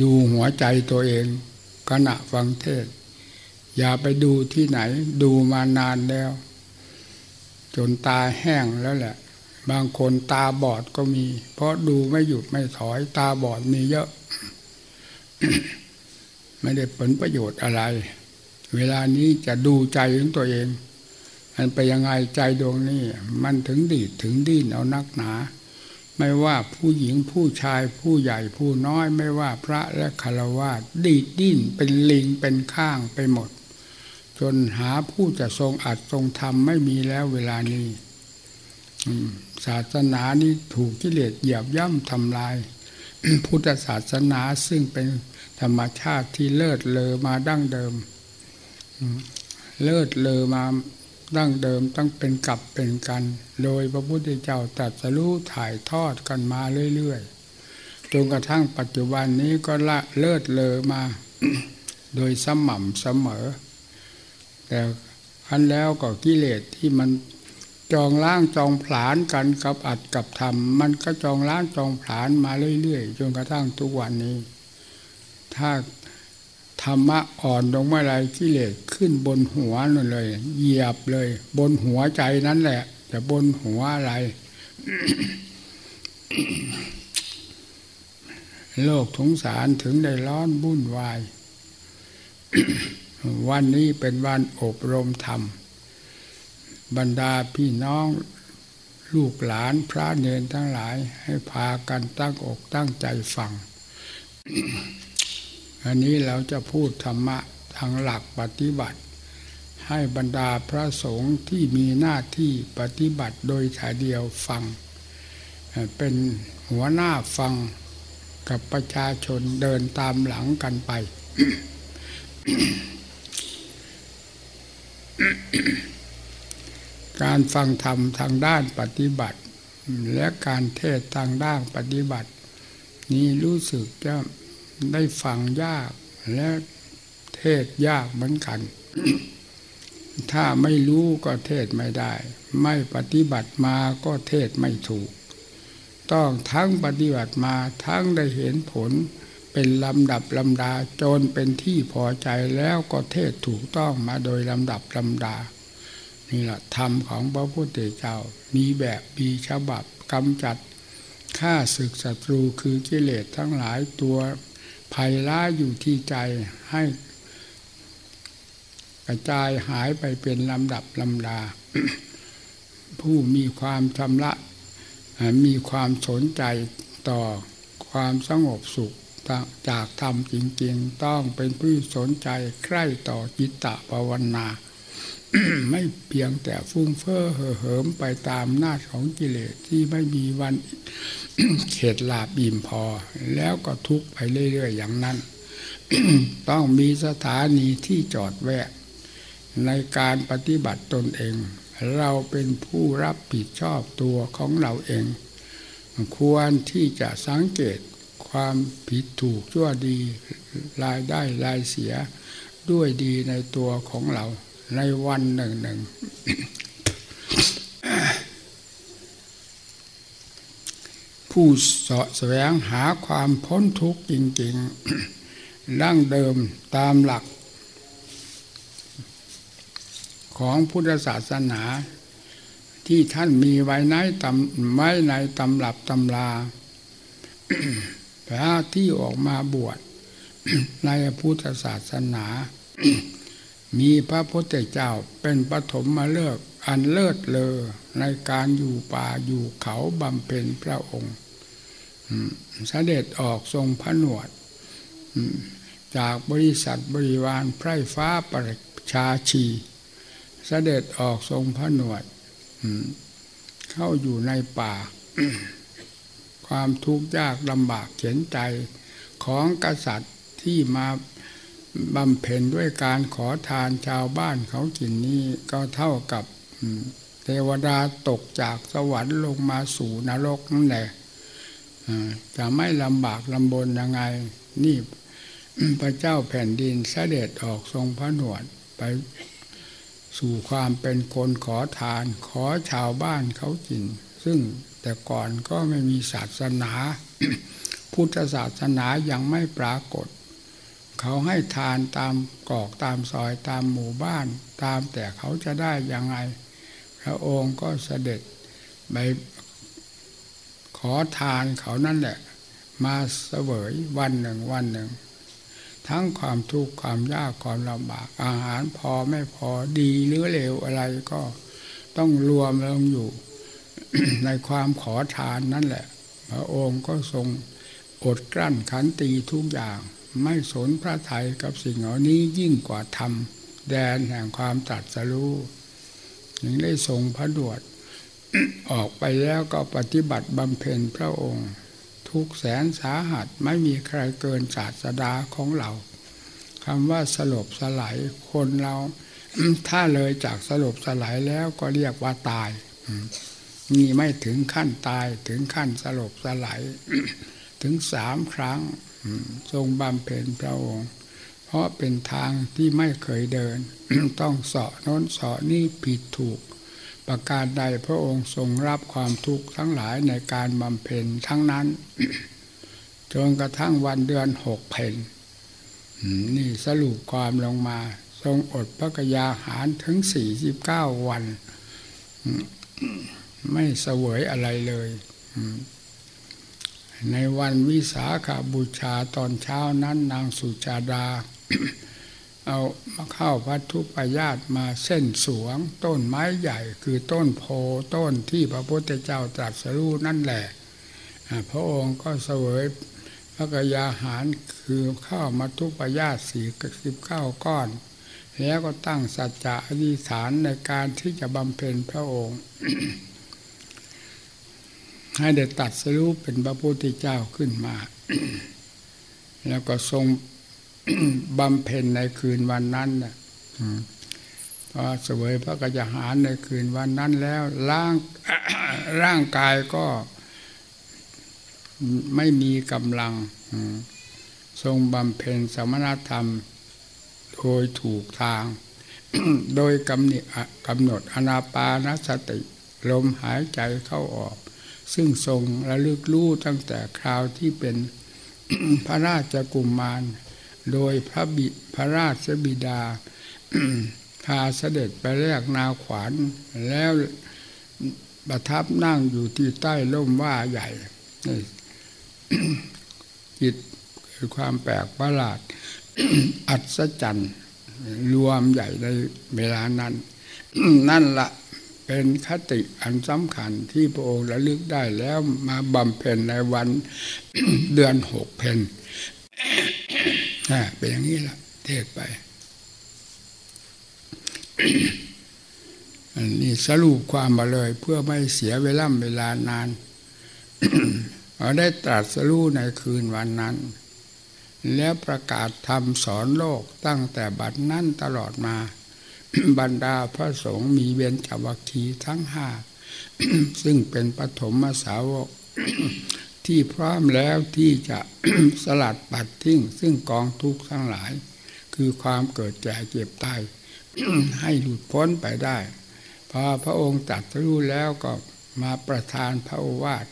ดูหัวใจตัวเองขณะฟังเทศ อย่าไปดูที่ไหน ดูมานานแล้ว จนตาแห้งแล้วแหละ บางคนตาบอดก็มี เพราะดูไม่หยุดไม่ถอย ตาบอดมีเยอะ ไม่ได้ผลประโยชน์อะไร เวลานี้จะดูใจของตัวเองมันไปยังไงใจดวงนี้ มันถึงดีดถึงดิ้นเอานักหนา ไม่ว่าผู้หญิงผู้ชายผู้ใหญ่ผู้น้อยไม่ว่าพระและคารวะดีดดิ้นเป็นลิงเป็นข้างไปหมด จนหาผู้จะทรงอัดทรงธรรมไม่มีแล้วเวลานี้ศาสนานี้ถูกกิเลสเหยียบย่ำทำลาย พุทธศาสนาซึ่งเป็นธรรมชาติที่เลิศเลอมาดั้งเดิม เลิศเลอมา ดั้งเดิมต้องเป็นกับเป็นกัน โดยพระพุทธเจ้าตรัสรู้ถ่ายทอดกันมาเรื่อยๆจนกระทั่งปัจจุบันนี้ก็ละเลิศเลอมา โดยสม่ำเสมอ แต่อันแล้วก็กิเลสที่มันจองล้างจองผลานกันกับอัดกับทำมันก็จองล้างจองผลานมาเรื่อยๆจนกระทั่งทุกวันนี้ ถ้า ธรรมะอ่อนลงเมื่อไรกิเลสขึ้นบนหัวนั่นเลย เหยียบเลย บนหัวใจนั้นแหละ แต่บนหัวอะไร โลกสงสารถึงได้ร้อนบุ่นวาย วันนี้เป็นวันอบรมธรรม บรรดาพี่น้องลูกหลานพระเนรทั้งหลายให้พากันตั้งอกตั้งใจฟัง อันนี้เราจะพูดธรรมะทางหลักปฏิบัติ ให้บรรดาพระสงฆ์ที่มีหน้าที่ปฏิบัติโดยถ่ายเดียวฟัง เป็นหัวหน้าฟังกับประชาชนเดินตามหลังกันไป การฟังธรรมทางด้านปฏิบัติ และการเทศทางด้านปฏิบัติ นี้รู้สึกจะ ได้ฟังยากและเทศยากเหมือนกัน ถ้าไม่รู้ก็เทศไม่ได้ ไม่ปฏิบัติมาก็เทศไม่ถูก ต้องทั้งปฏิบัติมาทั้งได้เห็นผลเป็นลำดับลำดาจนเป็นที่พอใจแล้วก็เทศถูกต้องมาโดยลำดับลำดา นี่แหละธรรมของพระพุทธเจ้า มีแบบมีฉบับกำจัดฆ่าศึกศัตรูคือกิเลสทั้งหลายตัว ภัยร้ายอยู่ที่ใจให้กระจายหายไปเป็นลำดับลำดา ผู้มีความชำระมีความสนใจต่อความสงบสุขจากธรรมจริงๆ ต้องเป็นผู้สนใจใคร่ต่อจิตตภาวนา ไม่เพียงแต่ฟุ้งเฟ้อเห่อเหิมไปตามหน้าของกิเลสที่ไม่มีวันเขตลาบอิ่มพอ แล้วก็ทุกไปเรื่อยๆอย่างนั้น ต้องมีสถานีที่จอดแวะ ในการปฏิบัติตนเอง เราเป็นผู้รับผิดชอบตัวของเราเอง ควรที่จะสังเกตความผิดถูกชั่วดีรายได้รายเสียด้วยดีในตัวของเรา ในวันหนึ่งหนึ่งผู้สาะแสวงหาความพ้นทุกข์จริง ๆ ดั้งเดิมตามหลัก ของพุทธศาสนา ที่ท่านมีไว้ในตำไว้ในตำรับตำลาพระที่ออกมาบวชในพุทธศาสนา มีพระพุทธเจ้าเป็นปฐมมาเลิกอันเลิศเลอในการอยู่ป่าอยู่เขาบำเพ็ญพระองค์เสด็จออกทรงผนวด จากบริษัทบริวารไพร่ฟ้าประชาชีเสด็จออกทรงผนวด เข้าอยู่ในป่า ความทุกข์ยากลำบากเขียนใจของกษัตริย์ที่มา บำเพ็ญด้วยการขอทานชาวบ้านเขากินนี้ก็เท่ากับเทวดาตกจากสวรรค์ลงมาสู่นรกนั่นแหละจะไม่ลำบากลำบนยังไง นี่พระเจ้าแผ่นดินเสด็จออกทรงพระหนวดไปสู่ความเป็นคนขอทาน ขอชาวบ้านเขากิน ซึ่งแต่ก่อนก็ไม่มีศาสนา พุทธศาสนายังไม่ปรากฏ เขาให้ทานตามกอกตามซอยตามหมู่บ้าน ตามแต่เขาจะได้ยังไง พระองค์ก็เสด็จไปขอทานเขานั่นแหละ มาเสวยวันหนึ่งวันหนึ่ง ทั้งความทุกข์ความยากความลำบากอาหารพอไม่พอดีหรือเลวอะไรก็ต้องรวมลงอยู่ ในความขอทานนั่นแหละ พระองค์ก็ทรงอดกลั้นขันตีทุกอย่าง ไม่สนพระไทยกับสิ่งเหล่านี้ยิ่งกว่าธรรม แดนแห่งความตรัสรู้ยังได้ทรงพระดวดออกไปแล้วก็ปฏิบัติบำเพ็ญพระองค์ ทุกแสนสาหัสไม่มีใครเกินศาสดาของเราคำว่าสลบสลายคนเราถ้าเลยจากสลบสลายแล้วก็เรียกว่าตายนี่ไม่ถึงขั้นตายถึงขั้นสลบสลายถึงสามครั้ง ทรงบำเพ็ญพระองค์ เพราะเป็นทางที่ไม่เคยเดิน ต้องเสาะน้นเสาะนี่ผิดถูก ประการใดพระองค์ทรงรับความทุกข์ทั้งหลายในการบำเพ็ญทั้งนั้น จนกระทั่งวันเดือนหกเพนนี่สรุปความลงมา ทรงอดพระกยาหารถึงสี่สิบเก้าวัน ไม่เสวยอะไรเลย ในวันวิสาขาบูชาตอนเช้านั้นนางสุจาดา เอามาเข้าพัทุปยาตมาเส้นสวง ต้นไม้ใหญ่คือต้นโพต้นที่พระพุทธเจ้าตรัสรู้นั่นแหละ พระองค์ก็เสวยพระกยาหารคือเข้ามาทุปยาตสี่สิบเก้าก้อน แล้วก็ตั้งสัจจะอธิษฐานในการที่จะบำเพ็ญพระองค์ ให้ได้ตัดสรุปเป็นพระพุทธเจ้าขึ้นมา แล้วก็ทรงบำเพ็ญในคืนวันนั้นนะพอเสวยพระกยาหารในคืนวันนั้นแล้วร่างร่างกายก็ไม่มีกำลังทรงบำเพ็ญสมณธรรม โดยถูกทาง โดยกำหนดกำหนดอนาปานสติ ลมหายใจเข้าออก ซึ่งทรงระลึกรู้ตั้งแต่คราวที่เป็นพระราชกุมมาร โดยพระบิพระราชบิดา พาเสด็จไปแลกนาขวานแล้วประทับนั่งอยู่ที่ใต้ร่มว่าใหญ่จิตคือความแปลกประหลาด อัศจรรย์รวมใหญ่ในเวลานั้น นั่นละ เป็นคติอันสำคัญที่พระองค์ระลึกได้แล้วมาบำเพ็ญในวันเดือนหกเพนเป็นอย่างนี้ละเทศไป อันนี้สรุปความมาเลยเพื่อไม่เสียเวลาเวลานานเราได้ตรัสรู้ในคืนวันนั้น แล้วประกาศธรรมสอนโลกตั้งแต่บัดนั้นตลอดมา บรรดาพระสงฆ์มีเวียนจวัคคีทั้งห้าซึ่งเป็นปฐมสาวกที่พร้อมแล้วที่จะสลัดปัดทิ้ง ซึ่งกองทุกข์ทั้งหลาย คือความเกิดแก่เจ็บตายให้หลุดพ้นไปได้ พอพระองค์ตัดรู้แล้วก็มาประทานพระโอวาท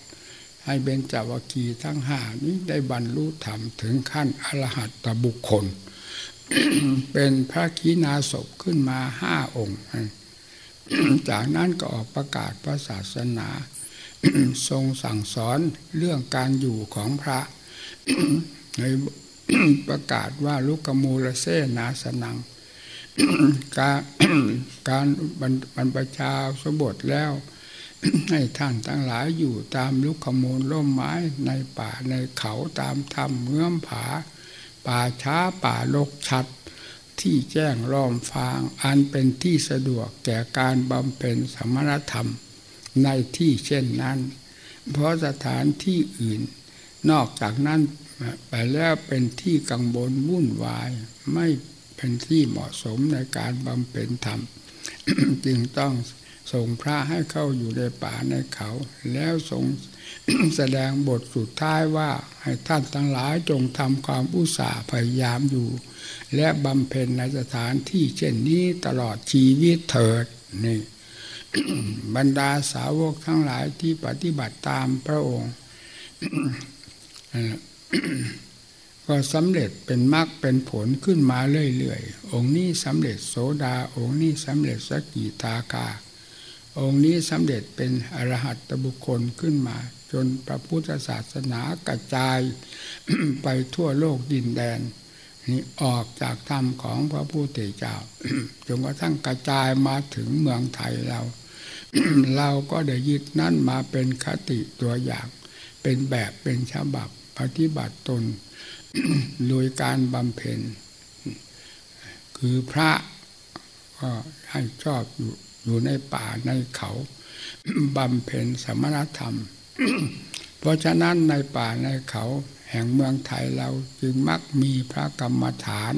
ให้เบญจวัคคีทั้งห้านี้ได้บรรลุธรรมถึงขั้นอรหัตตบุคคล เป็นพระขีณาศพขึ้นมาห้าองค์ จากนั้นก็ออกประกาศพระศาสนา ทรงสั่งสอนเรื่องการอยู่ของพระในประกาศว่าลุกมูลเสนาสนัง การการบรรพชาสบทแล้ว ให้ท่านทั้งหลายอยู่ตามลุกขมูลร่มไม้ในป่าในเขาตามถ้ำเงื้อมผา ป่าช้าป่าลกชัด ที่แจ้งล้อมฟาง อันเป็นที่สะดวกแก่การบำเพ็ญสมณธรรมในที่เช่นนั้น เพราะสถานที่อื่น นอกจากนั้นไปแล้วเป็นที่กังวลวุ่นวาย ไม่เป็นที่เหมาะสมในการบำเพ็ญธรรม จึงต้องส่งพระให้เข้าอยู่ในป่าในเขา แล้วส่ง แสดงบทสุดท้ายว่าให้ท่านทั้งหลายจงทำความอุตสาห์พยายามอยู่ และบำเพ็ญในสถานที่เช่นนี้ตลอดชีวิตเถิดนี่บรรดาสาวกทั้งหลายที่ปฏิบัติตามพระองค์ ก็สำเร็จเป็นมรรคเป็นผลขึ้นมาเรื่อยๆ องค์นี้สำเร็จโสดา องค์นี้สำเร็จสกิทาคาองค์นี้สำเร็จเป็นอรหัตบุคคลขึ้นมา จนพระพุทธศาสนากระจายไปทั่วโลกดินแดน นี่ออกจากธรรมของพระพุทธเจ้าจนกระทั่งกระจายมาถึงเมืองไทยเรา เราก็ได้ยึดนั่นมาเป็นคติตัวอย่าง เป็นแบบเป็นฉบับปฏิบัติตนโดยการบำเพ็ญ คือพระก็ให้ชอบอยู่อยู่ในป่าในเขาบำเพ็ญสมณธรรม เพราะฉะนั้นในป่าในเขาแห่งเมืองไทยเราจึงมักมีพระกรรมฐาน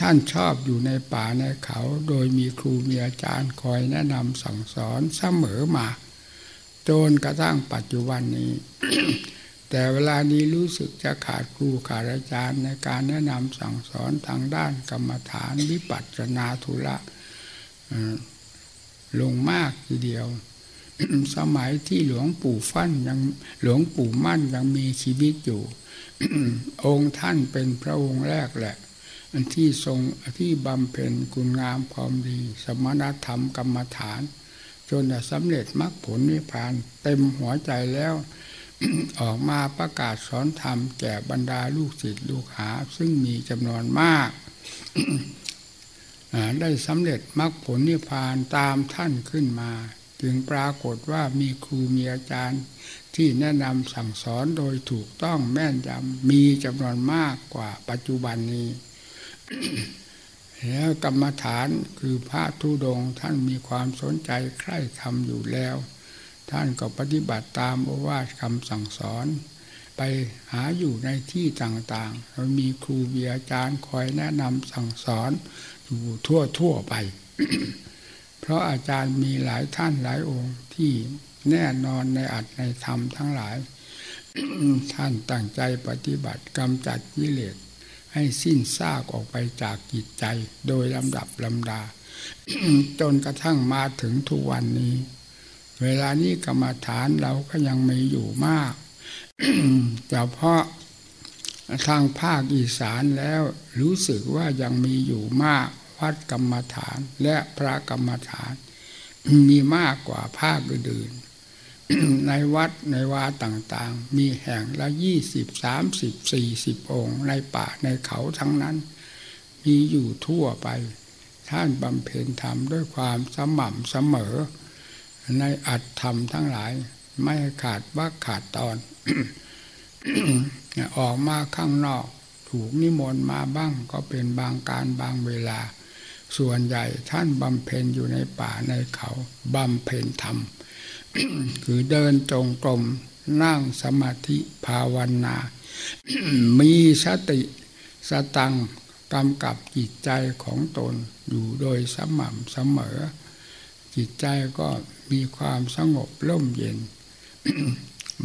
ท่านชอบอยู่ในป่าในเขา โดยมีครูมีอาจารย์คอยแนะนำสั่งสอนเสมอมา จนกระทั่งปัจจุบันนี้ แต่เวลานี้รู้สึกจะขาดครูขาดอาจารย์ในการแนะนำสั่งสอนทางด้านกรรมฐานวิปัสสนาธุระลงมากทีเดียว สมัยที่หลวงปู่ฟั่นยังหลวงปู่มั่นยังมีชีวิตอยู่ องค์ท่านเป็นพระองค์แรกแหละอันที่ทรงที่บำเพ็ญคุณงามความดี สมณธรรมกรรมฐาน จนสำเร็จมรรคผลนิพพาน เต็มหัวใจแล้วออกมาประกาศสอนธรรมแก่บรรดาลูกศิษย์ลูกหา ซึ่งมีจำนวนมาก ได้สำเร็จมรรคผลนิพพานตามท่านขึ้นมา จึงปรากฏว่ามีครูมีอาจารย์ ที่แนะนำสั่งสอนโดยถูกต้องแม่นยำมีจำนวนมากกว่าปัจจุบันนี้ แล้วกรรมฐานคือพระทุดงท่านมีความสนใจใคร่ทำอยู่แล้ว ท่านก็ปฏิบัติตามโอวาทคำสั่งสอน ไปหาอยู่ในที่ต่างๆมีครูมีอาจารย์คอยแนะนำสั่งสอนอยู่ทั่วทั่วไป ราะอาจารย์มีหลายท่านหลายองค์ที่แน่นอนในอัตในธรรมทั้งหลาย ท่านตั้งใจปฏิบัติกำจัดกิเลสให้สิ้นซากออกไปจากจิตใจโดยลำดับลำดา จนกระทั่งมาถึงทุกวันนี้ เวลานี้กรรมฐานเราก็ยังมีอยู่มากเฉพาะทางภาคอีสานแล้วรู้สึกว่ายังมีอยู่มาก วัดกรรมฐานและพระกรรมฐาน มีมากกว่าภาคอื่นในวัดในวาต่างๆ มีแห่งละยี่สิบสามสิบสี่สิบองค์ในป่าในเขาทั้งนั้น มีอยู่ทั่วไป ท่านบำเพ็ญธรรมด้วยความสม่ำเสมอ ในอัตธรรมทั้งหลาย ไม่ขาดวักขาดตอน ออกมาข้างนอกถูกนิมนต์มาบ้างก็เป็นบางการบางเวลา ส่วนใหญ่ท่านบำเพ็ญอยู่ในป่าในเขาบำเพ็ญธรรม คือเดินจงกรมนั่งสมาธิภาวนา มีสติสตังกำกับจิตใจของตนอยู่โดยสม่ำเสมอ จิตใจก็มีความสงบร่มเย็น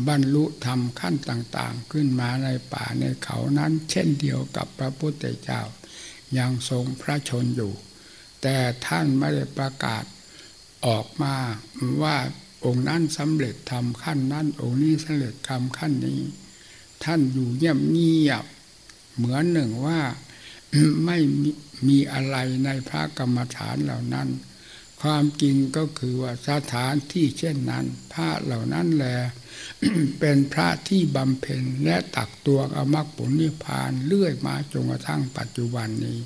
บรรลุธรรมขั้นต่างๆ ขึ้นมาในป่าในเขานั้น เช่นเดียวกับพระพุทธเจ้ายังทรงพระชนอยู่ แต่ท่านไม่ได้ประกาศออกมาว่าองค์นั้นสำเร็จทำขั้นนั้น องค์นี้สำเร็จทำขั้นนี้ ท่านอยู่เงียบเงียบเหมือนหนึ่งว่าไม่มีอะไรในพระกรรมฐานเหล่านั้น ความจริงก็คือว่าสถานที่เช่นนั้น พระเหล่านั้นแหละเป็นพระที่บำเพ็ญและตักตัวอมรรคผลนิพพานเลื่อยมาจนกระทั่งปัจจุบันนี้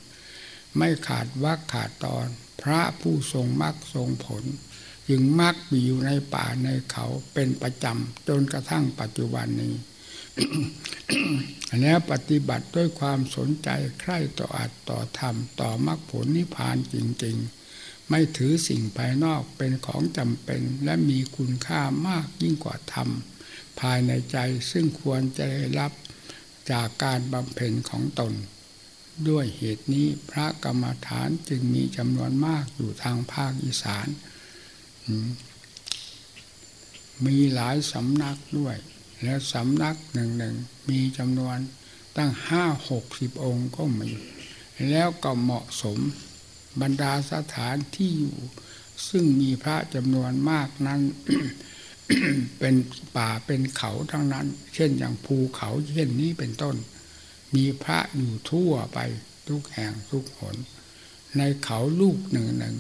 ไม่ขาดวักขาดตอน พระผู้ทรงมรรคทรงผลจึงมักมีอยู่ในป่าในเขาเป็นประจำจนกระทั่งปัจจุบันนี้แล้วปฏิบัติด้วยความสนใจใคร่ต่ออัดต่อธรรมต่อมรรคผลนิพพานจริง ๆ ไม่ถือสิ่งภายนอกเป็นของจำเป็นและมีคุณค่ามากยิ่งกว่าธรรม ภายในใจซึ่งควรจะได้รับจากการบำเพ็ญของตน ด้วยเหตุนี้พระกรรมฐานจึงมีจำนวนมากอยู่ทางภาคอีสาน มีหลายสำนักด้วย และสำนักหนึ่งหนึ่งมีจำนวนตั้งห้าหกสิบองค์ก็มี แล้วก็เหมาะสมบรรดาสถานที่อยู่ ซึ่งมีพระจำนวนมากนั้น เป็นป่าเป็นเขาทั้งนั้น เช่นอย่างภูเขาเช่นนี้เป็นต้น มีพระอยู่ทั่วไปทุกแห่งทุกหน ในเขาลูกหนึ่งหนึ่ง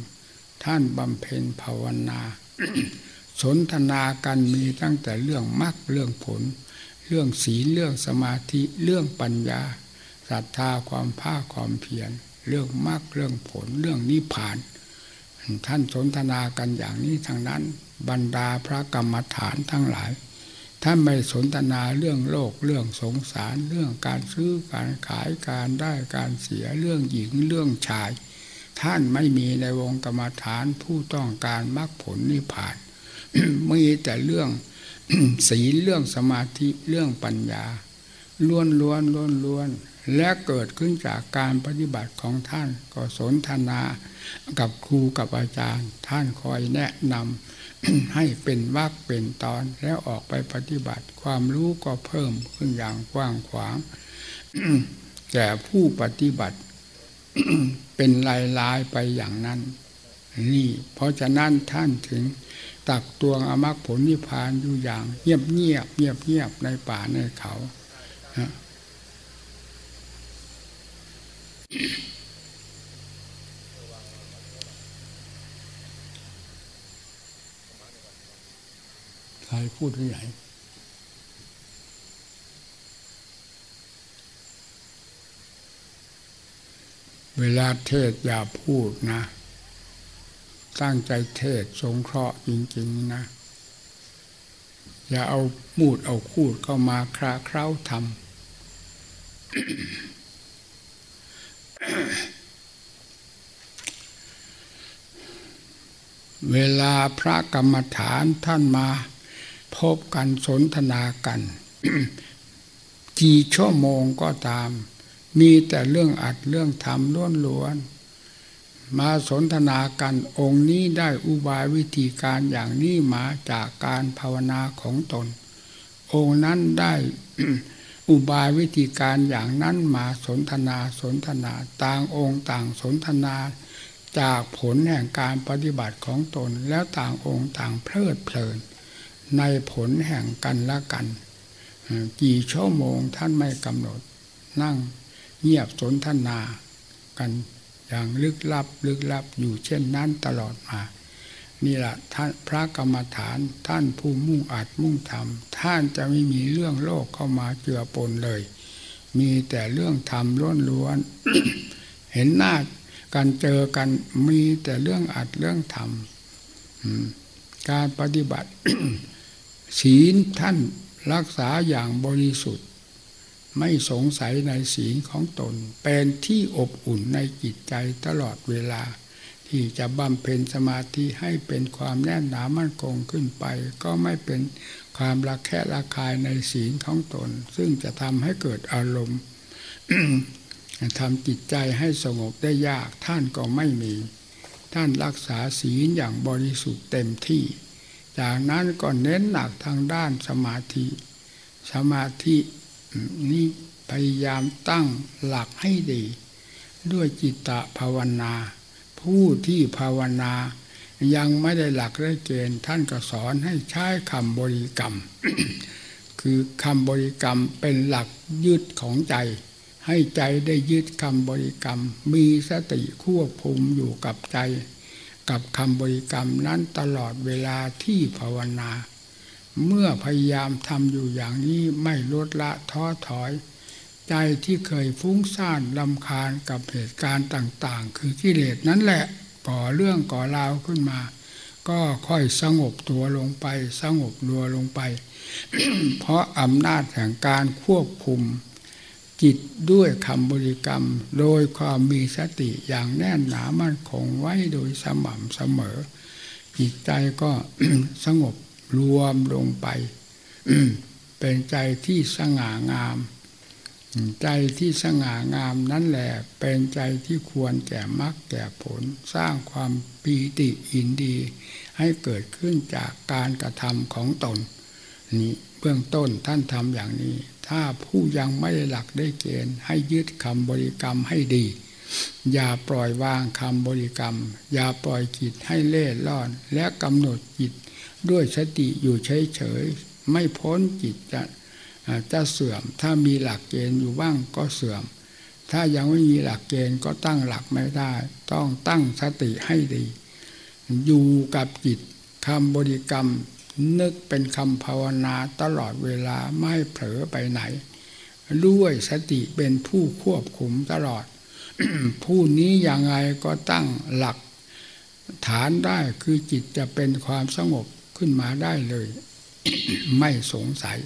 ท่านบำเพ็ญภาวนา สนทนากันมีตั้งแต่เรื่องมรรคเรื่องผล เรื่องศีลเรื่องสมาธิเรื่องปัญญาศรัทธาความภาคความเพียรเรื่องมรรคเรื่องผลเรื่องนิพพาน ท่านสนทนากันอย่างนี้ทางนั้น บรรดาพระกรรมฐานทั้งหลาย ท่านไม่สนทนาเรื่องโลกเรื่องสงสาร เรื่องการซื้อการขายการได้การเสียเรื่องหญิงเรื่องชาย ท่านไม่มีในวงกรรมฐานผู้ต้องการมรรคผลนิพพานมีแต่เรื่องศีลเรื่องสมาธิเรื่องปัญญาล้วนล้วนล้วนล้วน และเกิดขึ้นจากการปฏิบัติของท่านก็สนทนา กับครูกับอาจารย์ ท่านคอยแนะนำ ให้เป็นวักเป็นตอนแล้วออกไปปฏิบัติ ความรู้ก็เพิ่มขึ้นอย่างกว้างขวางแก่ผู้ปฏิบัติ เป็นลายลายไปอย่างนั้น นี่ เพราะฉะนั้นท่านถึงตักตวงอมรรคผลนิพพานอยู่อย่าง เงียบเงียบเงียบเงียบในป่าในเขา ใครพูดที่ไหนเวลาเทศอย่าพูดนะ ตั้งใจเทศสงเคราะห์จริง ๆนะ อย่าเอามูดเอาคูดเข้ามาคราเคล้าทำเวลาพระกรรมฐานท่านมา พบกันสนทนากันกี่ชั่วโมงก็ตาม มีแต่เรื่องอัดเรื่องทำล้วนล้วนมาสนทนากันองค์นี้ได้อุบายวิธีการอย่างนี้มาจากการภาวนาของตน องค์นั้นได้อุบายวิธีการอย่างนั้นมาสนทนาสนทนาต่างองค์ต่างสนทนา จากผลแห่งการปฏิบัติของตนแล้วต่างองค์ต่างเพลิดเพลิน ในผลแห่งกันละกัน กี่ชั่วโมงท่านไม่กำหนด นั่งเงียบสนทนากันอย่างลึกลับลึกลับอยู่เช่นนั้นตลอดมานี่แหละท่านพระกรรมฐานท่านผู้มุ่งอัดมุ่งทำท่านจะไม่มีเรื่องโลกเข้ามาเจือปนเลย มีแต่เรื่องธรรมล้วนล้วนเห็นหน้ากันเจอกันมีแต่เรื่องอัดเรื่องธรรมการปฏิบัติ ศีลท่านรักษาอย่างบริสุทธิ์ ไม่สงสัยในศีลของตน เป็นที่อบอุ่นในจิตใจตลอดเวลา ที่จะบำเพ็ญสมาธิให้เป็นความแน่นหนามั่นคงขึ้นไป ก็ไม่เป็นความรักแค่ระคายในศีลของตน ซึ่งจะทำให้เกิดอารมณ์ทำจิตใจให้สงบได้ยากท่านก็ไม่มี ท่านรักษาศีลอย่างบริสุทธิ์เต็มที่ จากนั้นก็เน้นหนักทางด้านสมาธิ สมาธินี่พยายามตั้งหลักให้ดี ด้วยจิตตภาวนา ผู้ที่ภาวนา ยังไม่ได้หลักได้เกณฑ์ท่านก็สอนให้ใช้คำบริกรรม คือคำบริกรรมเป็นหลักยึดของใจ ให้ใจได้ยึดคำบริกรรม มีสติควบคุมอยู่กับใจ กับคำบริกรรมนั้นตลอดเวลาที่ภาวนา เมื่อพยายามทำอยู่อย่างนี้ไม่ลดละท้อถอย ใจที่เคยฟุ้งซ่านลำคาญกับเหตุการณ์ต่าง ๆ คือกิเลสนั่นแหละก่อเรื่องก่อราวขึ้นมา ก็ค่อยสงบตัวลงไป สงบรัวลงไป เพราะอำนาจแห่งการควบคุม จิตด้วยคำบริกรรมโดยความมีสติอย่างแน่นหนามั่นคงไว้โดยสม่ำเสมอ จิตใจก็สงบรวมลงไป เป็นใจที่สง่างาม ใจที่สง่างามนั่นแหละเป็นใจที่ควรแก่มรรคแก่ผล สร้างความปีติอินดี ให้เกิดขึ้นจากการกระทำของตน นี่เบื้องต้นท่านทำอย่างนี้ ถ้าผู้ยังไม่ได้หลักได้เกณฑ์ให้ยึดคำบริกรรมให้ดี อย่าปล่อยวางคำบริกรรม อย่าปล่อยจิตให้เล่ร่อน และกำหนดจิตด้วยสติอยู่เฉยๆไม่พ้นจิตจะจะเสื่อม ถ้ามีหลักเกณฑ์อยู่บ้างก็เสื่อม ถ้ายังไม่มีหลักเกณฑ์ก็ตั้งหลักไม่ได้ ต้องตั้งสติให้ดี อยู่กับจิตคำบริกรรม นึกเป็นคำภาวนาตลอดเวลาไม่เผลอไปไหน ด้วยสติเป็นผู้ควบคุมตลอด ผู้นี้อย่างไรก็ตั้งหลัก ฐานได้คือจิตจะเป็นความสงบขึ้นมาได้เลย ไม่สงสัย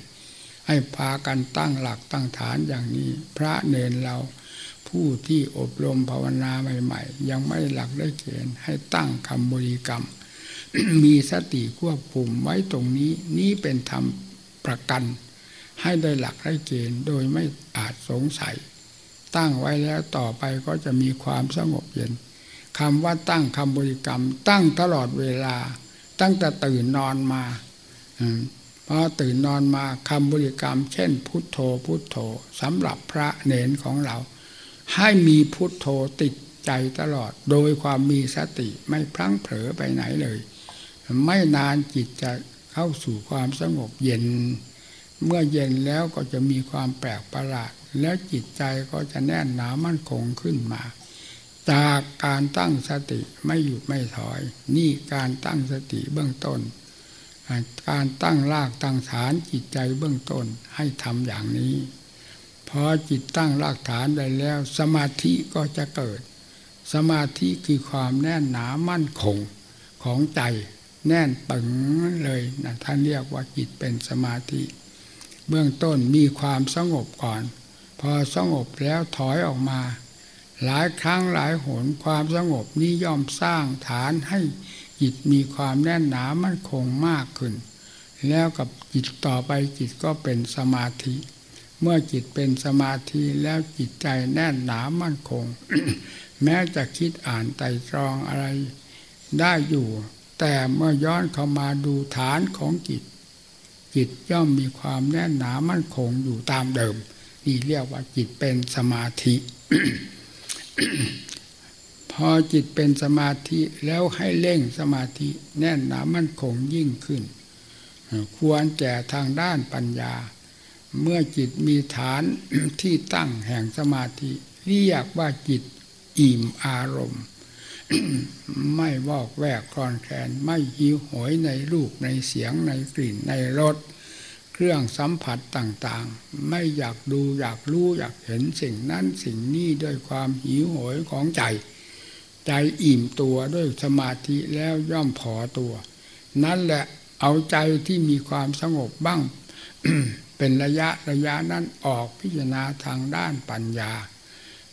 ให้พากันตั้งหลักตั้งฐานอย่างนี้ พระเนนเราผู้ที่อบรมภาวนาใหม่ ๆ ยังไม่หลักได้เกณฑ์ให้ตั้งคำบริกรรม มีสติควบคุมไว้ตรงนี้นี่เป็นธรรมประกัน ให้ได้หลักได้เกณฑ์โดยไม่อาจสงสัย ตั้งไว้แล้วต่อไปก็จะมีความสงบเย็นคำว่าตั้งคำบริกรรม ตั้งตลอดเวลา ตั้งแต่ตื่นนอนมาพอตื่นนอนมาคำบริกรรม เช่น พุทโธพุทโธสำหรับพระเนนของเรา ให้มีพุทโธติดใจตลอด โดยความมีสติไม่พลั้งเผลอไปไหนเลย ไม่นานจิตจะเข้าสู่ความสงบเย็น เมื่อเย็นแล้วก็จะมีความแปลกประหลาด แล้วจิตใจก็จะแน่นหนามั่นคงขึ้นมา จากการตั้งสติไม่หยุดไม่ถอย นี่การตั้งสติเบื้องต้น การตั้งรากตั้งฐานจิตใจเบื้องต้นให้ทำอย่างนี้พอจิตตั้งรากฐานได้แล้ว สมาธิก็จะเกิด สมาธิคือความแน่นหนามั่นคงของใจ แน่นปึงเลยนะท่านเรียกว่าจิตเป็นสมาธิ เบื้องต้นมีความสงบก่อน พอสงบแล้วถอยออกมา หลายครั้งหลายหนความสงบนี้ย่อมสร้างฐานให้จิตมีความแน่นหนามั่นคงมากขึ้น แล้วกับจิตต่อไปจิตก็เป็นสมาธิ เมื่อจิตเป็นสมาธิแล้วจิตใจแน่นหนามั่นคง แม้จะคิดอ่านไตรตรองอะไรได้อยู่ แต่เมื่อย้อนเข้ามาดูฐานของจิต จิตย่อมมีความแน่นหนามั่นคงอยู่ตามเดิม นี่เรียกว่าจิตเป็นสมาธิ พอจิตเป็นสมาธิแล้วให้เร่งสมาธิแน่นหนามั่นคงยิ่งขึ้น ควรแก่ทางด้านปัญญา เมื่อจิตมีฐานที่ตั้งแห่งสมาธิ เรียกว่าจิตอิ่มอารมณ์ ไม่วอกแวกคลอนแคลนไม่หิวโหยในรูปในเสียงในกลิ่นในรสเครื่องสัมผัสต่างๆ ไม่อยากดูอยากรู้อยากเห็นสิ่งนั้นสิ่งนี้ด้วยความหิวโหยของใจ ใจอิ่มตัวด้วยสมาธิแล้วย่อมพอตัว นั่นแหละเอาใจที่มีความสงบบ้าง เป็นระยะระยะนั้นออกพิจารณาทางด้านปัญญา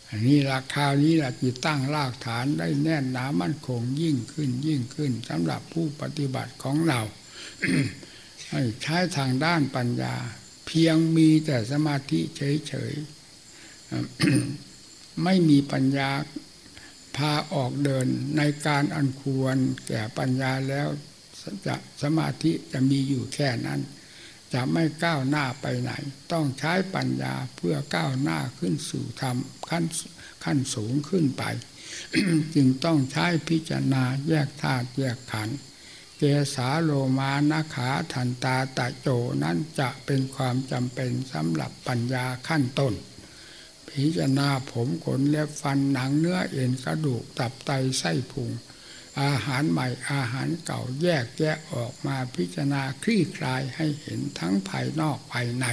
อันนี้ราคานี้แหละจิตตั้งรากฐานได้แน่นหนามั่นคงยิ่งขึ้นยิ่งขึ้นสำหรับผู้ปฏิบัติของเราให้ใช้ทางด้านปัญญา เพียงมีแต่สมาธิเฉยๆไม่มีปัญญาพาออกเดินในการอันควรแก่ปัญญาแล้วจะสมาธิจะมีอยู่แค่นั้น จะไม่ก้าวหน้าไปไหน ต้องใช้ปัญญาเพื่อก้าวหน้าขึ้นสู่ธรรมขั้นขั้นสูงขึ้นไป จึงต้องใช้พิจารณาแยกธาตุแยกขันธ์เกสาโลมานาขาทันตาตะโจนั้นจะเป็นความจำเป็นสำหรับปัญญาขั้นต้น พิจารณาผมขนเล็บฟันหนังเนื้อเอ็นกระดูกตับไตไส้พุง อาหารใหม่อาหารเก่าแยกแยะออกมาพิจารณาคลี่คลายให้เห็นทั้งภายนอกภายใน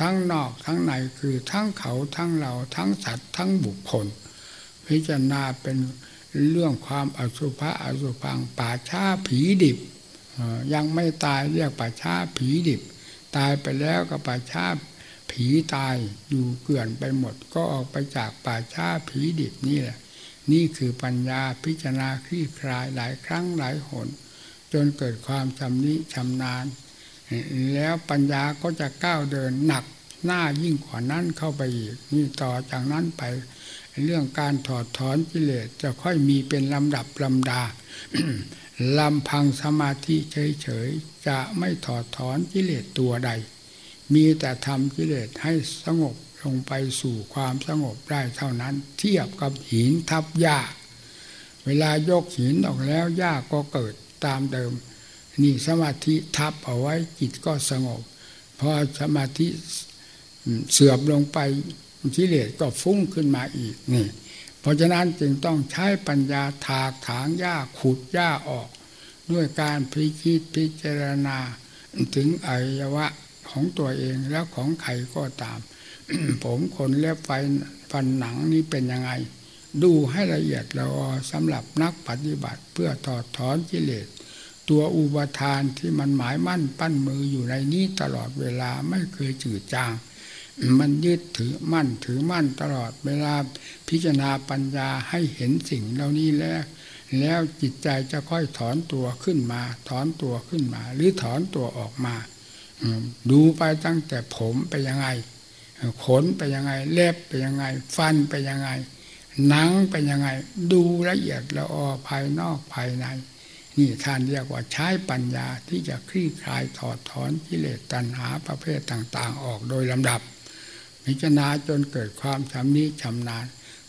ทั้งนอกทั้งในคือทั้งเขาทั้งเราทั้งสัตว์ทั้งบุคคล พิจารณาเป็นเรื่องความอสุภะอสุพังป่าช้าผีดิบยังไม่ตายเรียกป่าช้าผีดิบ ตายไปแล้วก็ป่าช้าผีตายอยู่เกลื่อนไปหมดก็ออกไปจากป่าช้าผีดิบนี่แหละ นี่คือปัญญาพิจารณาคลี่คลายหลายครั้งหลายหน จนเกิดความชำนิชำนาญ แล้วปัญญาก็จะก้าวเดินหนักหน้ายิ่งกว่านั้นเข้าไปอีกนี่ต่อจากนั้นไป เรื่องการถอดถอนกิเลสจะค่อยมีเป็นลำดับลำดาลำพังสมาธิเฉยๆจะไม่ถอดถอนกิเลสตัวใด มีแต่ทำกิเลสให้สงบ ลงไปสู่ความสงบได้เท่านั้น เทียบกับหินทับหญ้า เวลายกหินออกแล้วหญ้าก็เกิดตามเดิม นี่สมาธิทับเอาไว้จิตก็สงบพอสมาธิเสื่อมลงไปกิเลสก็ฟุ้งขึ้นมาอีกนี่ เพราะฉะนั้นจึงต้องใช้ปัญญาถากถางหญ้าขุดหญ้าออก ด้วยการพิจิตพิจารณาถึงอวัยวะของตัวเองแล้วของใครก็ตาม ผมขนเล็บไฟฟันหนังนี้เป็นยังไง ดูให้ละเอียดแล้วสำหรับนักปฏิบัติเพื่อถอดถอนกิเลสตัวอุปทานที่มันหมายมั่นปั้นมืออยู่ในนี้ตลอดเวลาไม่เคยจืดจาง มันยึดถือมั่นถือมั่นตลอดเวลาพิจารณาปัญญาให้เห็นสิ่งเหล่านี้แล้ว แล้วจิตใจจะค่อยถอนตัวขึ้นมา ถอนตัวขึ้นมา หรือถอนตัวออกมา ดูไปตั้งแต่ผมไปยังไง ขนไปยังไง เล็บไปยังไง ฟันไปยังไง หนังไปยังไง ดูละเอียดละออภายนอกภายใน นี่ท่านเรียกว่าใช้ปัญญาที่จะคลี่คลายถอดถอนกิเลสตัณหาประเภทต่าง ๆ ออกโดยลำดับ พิจารณาจนเกิดความชำนิชำนาญ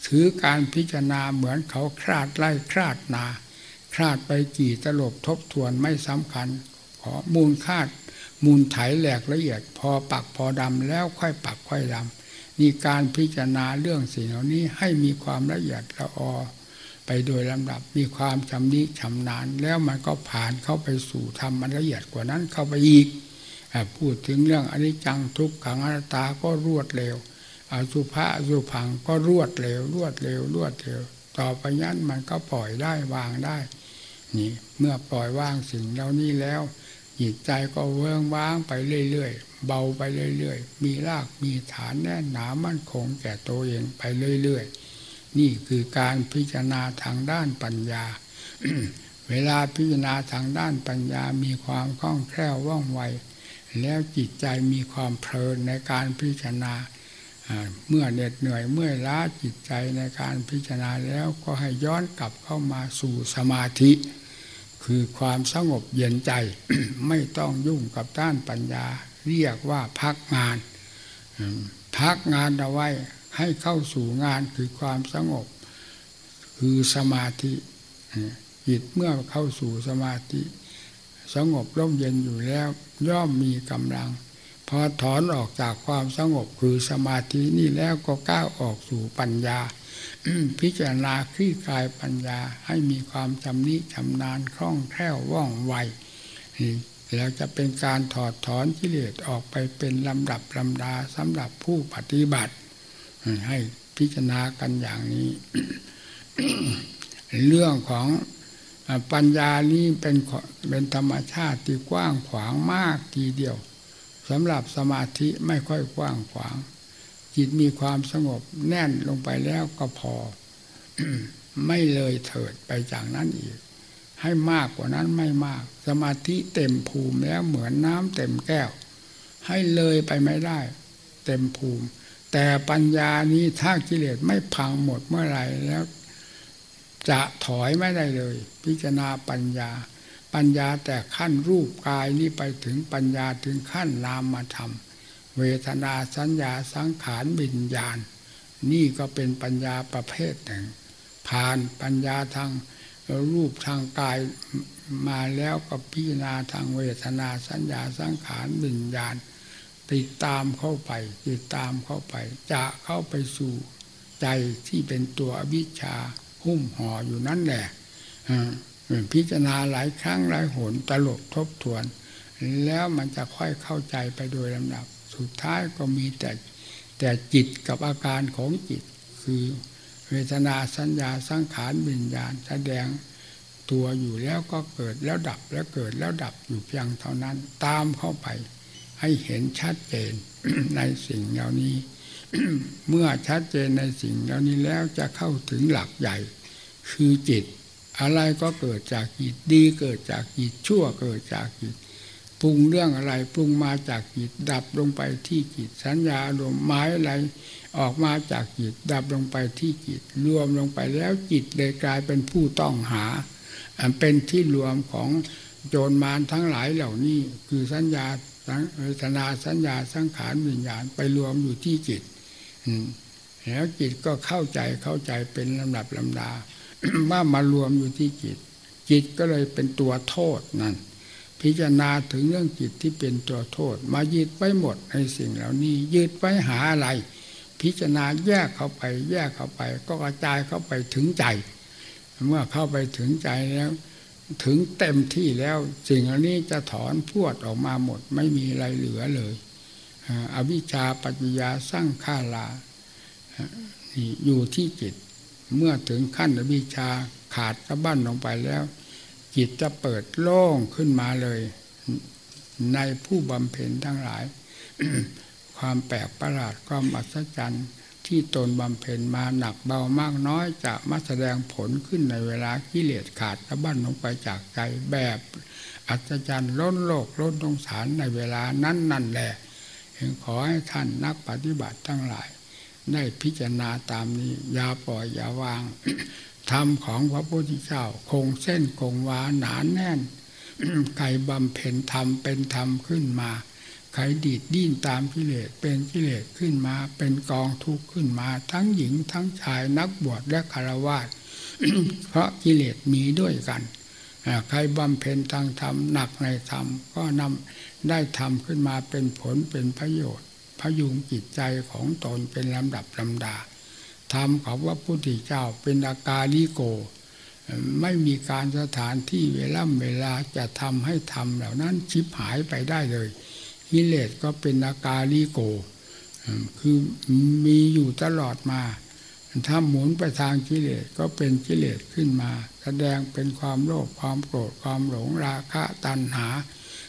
ถือการพิจารณาเหมือนเขาคลาดไล่คลาดนาคลาดไปกี่ตลบทบทวนไม่สำคัญ ขอมูลคาด มูลไถแหลกละเอียด พอปักพอดำแล้วค่อยปักค่อยดำนี่การพิจารณาเรื่องสิ่งเหล่านี้ให้มีความละเอียดละออไปโดยลำดับมีความชำนิชำนาญ แล้วมันก็ผ่านเข้าไปสู่ธรรมมันละเอียดกว่านั้นเข้าไปอีกพูดถึงเรื่องอนิจจังทุกขังอนัตตาก็รวดเร็วอสุภะอสุพังก็รวดเร็ว รวดเร็ว รวดเร็ว ต่อไปนั้นมันก็ปล่อยได้วางได้ นี่เมื่อปล่อยวางสิ่งเหล่านี้แล้ว จิตใจก็เวิ้งว้างไปเรื่อยๆ เบาไปเรื่อยๆ มีรากมีฐานแน่นหนามั่นคงแก่ตัวเองไปเรื่อยๆ นี่คือการพิจารณาทางด้านปัญญา เวลาพิจารณาทางด้านปัญญามีความคล่องแคล่วว่องไว แล้วจิตใจมีความเพลินในการพิจารณา เมื่อเหน็ดเหนื่อยเมื่อล้าจิตใจในการพิจารณาแล้วก็ให้ย้อนกลับเข้ามาสู่สมาธิ คือความสงบเย็นใจ ไม่ต้องยุ่งกับด้านปัญญา เรียกว่าพักงาน พักงานเอาไว้ให้เข้าสู่งานคือความสงบ คือสมาธิจิตเมื่อเข้าสู่สมาธิ สงบร่มเย็นอยู่แล้ว ย่อมมีกำลัง พอถอนออกจากความสงบคือสมาธินี่แล้วก็ก้าวออกสู่ปัญญา พิจารณาคลี่คลายปัญญาให้มีความจำนิชำนาญคล่องแคล่วว่องไวแล้วจะเป็นการถอดถอนกิเลสออกไปเป็นลำดับลำดาสำหรับผู้ปฏิบัติ ให้พิจารณากันอย่างนี้ เรื่องของปัญญานี้เป็นเป็นธรรมชาติที่กว้างขวางมากทีเดียว สำหรับสมาธิไม่ค่อยกว้างขวาง จิตมีความสงบแน่นลงไปแล้วก็พอ ไม่เลยเถิดไปจากนั้นอีก ให้มากกว่านั้นไม่มาก สมาธิเต็มภูมิแล้วเหมือนน้ำเต็มแก้ว ให้เลยไปไม่ได้ เต็มภูมิ แต่ปัญญานี้ถ้ากิเลสไม่พังหมดเมื่อไหร่แล้ว จะถอยไม่ได้เลย พิจารณาปัญญา ปัญญาแต่ขั้นรูปกายนี้ไปถึงปัญญาถึงขั้นนามธรรมเวทนาสัญญาสังขารบิญญาณ นี่ก็เป็นปัญญาประเภทหนึ่ง ผ่านปัญญาทางรูปทางกายมาแล้วก็พิจารณาทางเวทนาสัญญาสังขารบิญญาณ ติดตามเข้าไป ติดตามเข้าไป จะเข้าไปสู่ใจที่เป็นตัวอวิชาหุ้มห่ออยู่นั่นแหละ พิจารณาหลายครั้งหลายหนตลบทบทวน แล้วมันจะค่อยเข้าใจไปโดยลำดับ สุดท้ายก็มีแต่แต่จิตกับอาการของจิต คือเวทนาสัญญาสังขารวิญญาณแสดงตัวอยู่แล้วก็เกิดแล้วดับแล้วเกิดแล้วดับอยู่เพียงเท่านั้นตามเข้าไป ให้เห็นชัดเจนในสิ่งเหล่านี้ เมื่อชัดเจนในสิ่งเหล่านี้แล้วจะเข้าถึงหลักใหญ่ คือจิต อะไรก็เกิดจากจิตดีเกิดจากจิตชั่วเกิดจากจิตปรุงเรื่องอะไรปรุงมาจากจิตดับลงไปที่จิตสัญญาลมหมายอะไรออกมาจากจิตดับลงไปที่จิตรวมลงไปแล้วจิตเลยกลายเป็นผู้ต้องหา เป็นที่รวมของโจรมารทั้งหลายเหล่านี้คือสัญญาเวทนาสัญญาสังขารวิญญาณไปรวมอยู่ที่จิตแล้วจิตก็เข้าใจเข้าใจเป็นลำดับลำดา ว่ามารวมอยู่ที่จิต จิตก็เลยเป็นตัวโทษนั่น พิจารณาถึงเรื่องจิตที่เป็นตัวโทษ มายึดไว้หมดในสิ่งเหล่านี้ยึดไว้หาอะไร พิจารณาแยกเข้าไป แยกเข้าไป ก็กระจายเข้าไปถึงใจ เมื่อเข้าไปถึงใจแล้ว ถึงเต็มที่แล้วสิ่งเหล่านี้จะถอนพวดออกมาหมด ไม่มีอะไรเหลือเลยอวิชชาปัจจยาสร้างข้าลาอยู่ที่จิต เมื่อถึงขั้นวิชาขาดสะบั้นลงไปแล้ว จิตจะเปิดโล่งขึ้นมาเลย ในผู้บำเพ็ญทั้งหลาย ความแปลกประหลาดความอัศจรรย์ที่ตนบำเพ็ญมาหนักเบามากน้อยจะมาแสดงผลขึ้นในเวลากิเลสขาดสะบั้นลงไปจากใจแบบอัศจรรย์ล้นโลกล้นตงสารในเวลานั้นนั่นแหละขอให้ท่านนักปฏิบัติทั้งหลาย ได้พิจารณาตามนี้ อย่าปล่อยอย่าวางธรรมของพระพุทธเจ้า คงเส้นคงวาหนานแน่นใครบำเพ็ญธรรมเป็นธรรมขึ้นมาใครดีดดิ้นตามกิเลสเป็นกิเลสขึ้นมา เป็นกองทุกข์ขึ้นมา ทั้งหญิงทั้งชายนักบวชและคารวะเพราะกิเลสมีด้วยกันใครบำเพ็ญทางธรรมหนักในธรรมก็นำได้ทำขึ้นมาเป็นผลเป็นประโยชน์ พยุงจิตใจของตนเป็นลำดับลำดาธรรมของพระพุทธเจ้าเป็นอากาลิโก ไม่มีการสถานที่เวลาเวลาจะทำให้ทำเหล่านั้นชิบหายไปได้เลยกิเลสก็เป็นอากาลิโก คือมีอยู่ตลอดมาถ้าหมุนไปทางกิเลสก็เป็นกิเลสขึ้นมา แสดงเป็นความโลภความโกรธความหลงราคะตัณหา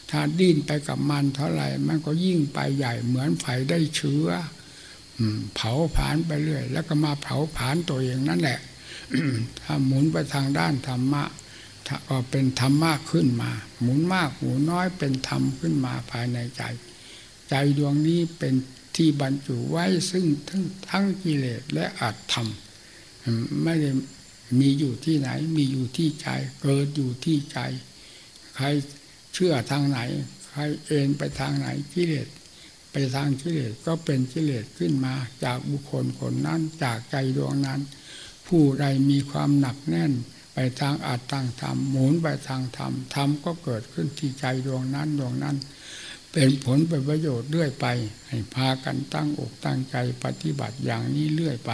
ถ้าดิ้นไปกับมันเท่าไหร่ มันก็ยิ่งไปใหญ่เหมือนไฟได้เชื้อเผาผลาญไปเรื่อย แล้วก็มาเผาผลาญตัวเองนั่นแหละถ้าหมุนไปทางด้านธรรมะก็เป็นธรรมะขึ้นมา หมุนมากหมุนน้อยเป็นธรรมขึ้นมาภายในใจ ใจดวงนี้เป็นที่บรรจุไว้ซึ่งทั้งทั้งกิเลสและอัตธรรมไม่ได้มีอยู่ที่ไหน มีอยู่ที่ใจ เกิดอยู่ที่ใจ ใคร เชื่อทางไหน ใครเอ็นไปทางไหนกิเลสไปทางกิเลสก็เป็นกิเลสขึ้นมาจากบุคคลคนนั้นจากใจดวงนั้น ผู้ใดมีความหนักแน่น ไปทางอัตตังธรรมหมุนไปทางธรรมธรรมก็เกิดขึ้นที่ใจดวงนั้นดวงนั้น เป็นผลเป็นประโยชน์เรื่อยไป ให้พากันตั้งอกตั้งใจปฏิบัติอย่างนี้เรื่อยไป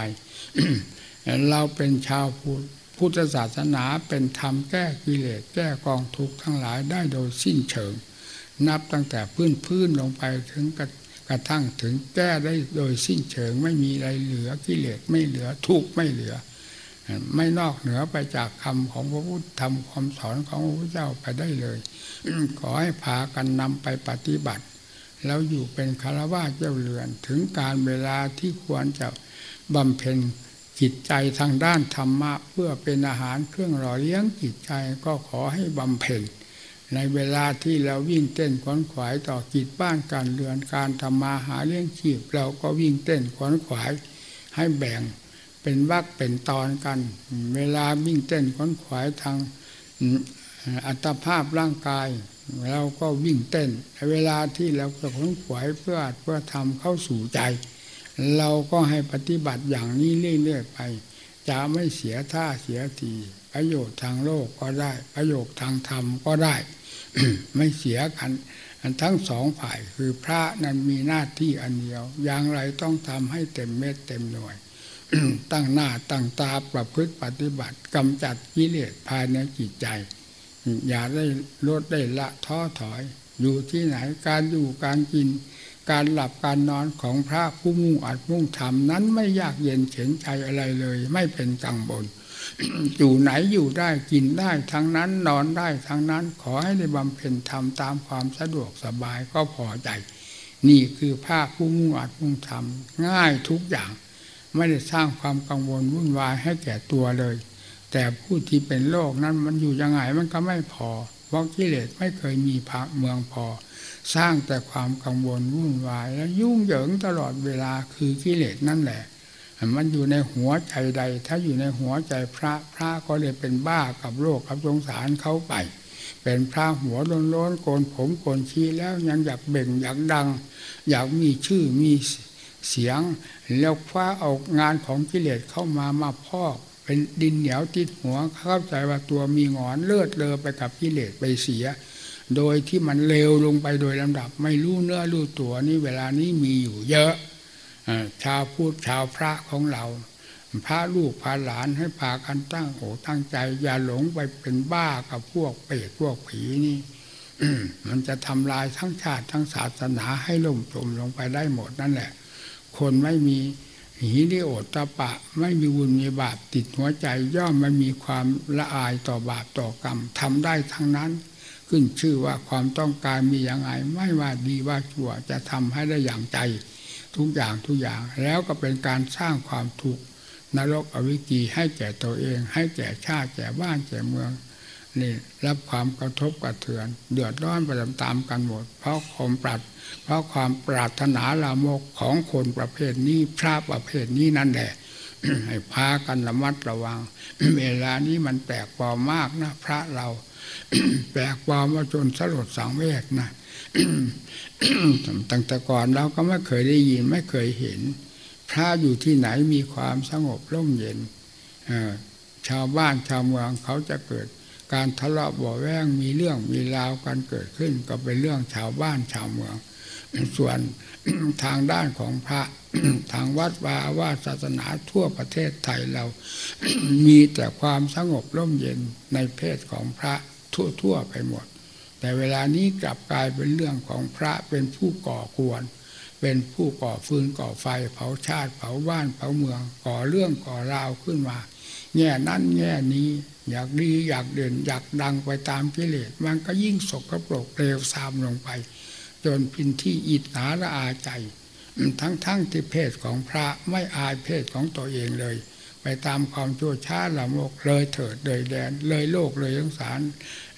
เราเป็นชาวพุทธ พุทธศาสนาเป็นธรรมแก้กิเลสแก้กองทุกข์ทั้งหลายได้โดยสิ้นเชิง นับตั้งแต่พื้นพื้นลงไปถึงกระทั่งถึงแก้ได้โดยสิ้นเชิง ไม่มีอะไรเหลือกิเลสไม่เหลือทุกข์ไม่เหลือ ไม่นอกเหนือไปจากคำของพระพุทธธรรมคำสอนของพระพุทธเจ้าไปได้เลยขอให้พากันนำไปปฏิบัติ แล้วอยู่เป็นคารวะเจ้าเรือนถึงการเวลาที่ควรจะบำเพ็ญ จิตใจทางด้านธรรมะ เพื่อเป็นอาหารเครื่องหล่อเลี้ยงจิตใจก็ขอให้บำเพ็ญในเวลาที่เราวิ่งเต้นขวนขวายต่อจิตบ้านการเรือนการทำมาหาเลี้ยงชีพ เราก็วิ่งเต้นขวนขวายให้แบ่งเป็นวักเป็นตอนกัน เวลาวิ่งเต้นขวนขวายทางอัตภาพร่างกาย เราก็วิ่งเต้นเวลาที่เราจะขนขวายเพื่อเพื่อทำเข้าสู่ใจ เราก็ให้ปฏิบัติอย่างนี้เรื่อยๆไป จะไม่เสียท่าเสียทีประโยชน์ทางโลกก็ได้ ประโยชน์ทางธรรมก็ได้ ไม่เสียกันทั้งสองฝ่ายคือพระนั้นมีหน้าที่อันเดียว อย่างไรต้องทำให้เต็มเม็ดเต็มหน่วย ตั้งหน้าตั้งตาประพฤติปฏิบัติกำจัดกิเลสภายในจิตใจ อย่าได้ลดได้ละท้อถอย อยู่ที่ไหนการอยู่การกิน การหลับการนอนของพระผู้มุ่งอัดมุ่งทำนั้นไม่ยากเย็นเฉงใจอะไรเลย ไม่เป็นกังบนอยู่ไหนอยู่ได้กินได้ทั้งนั้นนอนได้ทั้งนั้นขอให้ได้บำเพ็ญทำตามความสะดวกสบายก็พอใจ นี่คือภาคผู้มุ่งอัดมุ่งทำง่ายทุกอย่าง ไม่ได้สร้างความกังวลวุ่นวายให้แก่ตัวเลย แต่ผู้ที่เป็นโลกนั้นมันอยู่ยังไงมันก็ไม่พอเพราะกิเลสไม่เคยมีพระเมืองพอ สร้างแต่ความกังวลวุ่นวาย และยุ่งเหยิงตลอดเวลาคือกิเลสนั่นแหละ มันอยู่ในหัวใจใด ถ้าอยู่ในหัวใจพระพระก็เลยเป็นบ้ากับโลกกับสงสารเขาไป เป็นพระหัวโล้นๆโกนผมโกนชี้แล้วยังอยากเบ่งอยากดัง อยากมีชื่อมีเสียง แล้วคว้าเอางานของกิเลสเข้ามามาพอกเป็นดินเหนียวติดหัวเข้าใจว่าตัวมีงอนเลือดเลอไปกับกิเลสไปเสีย โดยที่มันเลวลงไปโดยลำดับ ไม่รู้เนื้อรู้ตัวนี่เวลานี้มีอยู่เยอะชาวพูดชาวพระของเรา พระลูกพาหลานให้พากันตั้งโอตั้งใจ อย่าหลงไปเป็นบ้ากับพวกเปรตพวกผีนี่มันจะทำลายทั้งชาติทั้งศาสนาให้ล่มจมลงไปได้หมดนั่นแหละ คนไม่มีหิริโอตะปะ ไม่มีบุญมีบาปติดหัวใจย่อมไม่มีความละอายต่อบาปต่อกรรมทำได้ทั้งนั้น ขึ้นชื่อว่าความต้องการมีอย่างไรไม่ว่าดีว่าชั่วจะทำให้ได้อย่างใจ ทุกอย่างทุกอย่าง แล้วก็เป็นการสร้างความทุกข์นรกอวิกีให้แก่ตัวเอง ให้แก่ชาติแก่บ้านแก่เมืองนี่รับความกระทบกระเทือน เดือดร้อนไปตามๆกันหมด เพราะความปรัดเพราะความปรารถนาลามกของคนประเภทนี้พระประเภทนี้นั่นแหละให้พากันระมัดระวัง เวลานี้มันแปลกปลอมมากนะพระเรา แปลกปลอมมาจนสลดสังเวชนะตั้งแต่ก่อนเราก็ไม่เคยได้ยินไม่เคยเห็น พระอยู่ที่ไหนมีความสงบร่มเย็นชาวบ้านชาวเมืองเขาจะเกิด การทะเลาะบ่อแว้งมีเรื่องมีราวกันเกิดขึ้น ก็เป็นเรื่องชาวบ้านชาวเมือง ส่วนทางด้านของพระทางวัดวาว่าศาสนาทั่วประเทศไทยเรา มีแต่ความสงบร่มเย็นในเพศของพระ ทั่ว ๆ ไปหมด แต่เวลานี้กลับกลายเป็นเรื่องของพระเป็นผู้ก่อกวนเป็นผู้ก่อฟืนก่อไฟ เผาชาติ เผาบ้านเผาเมือง ก่อเรื่องก่อราวขึ้นมาแง่นั้นแง่นี้อยากดีอยากเด่นอยากดังไปตามกิเลสมันก็ยิ่งสกปรกเร็วซามลงไป จนพินที่อิจฉาละอาใจ ทั้งๆทที่เพศของพระไม่อายเพศของตัวเองเลย ไปตามความชั่วช้าละโมกเลยเถิดเลยแดน เลยโลกเลยสงสาร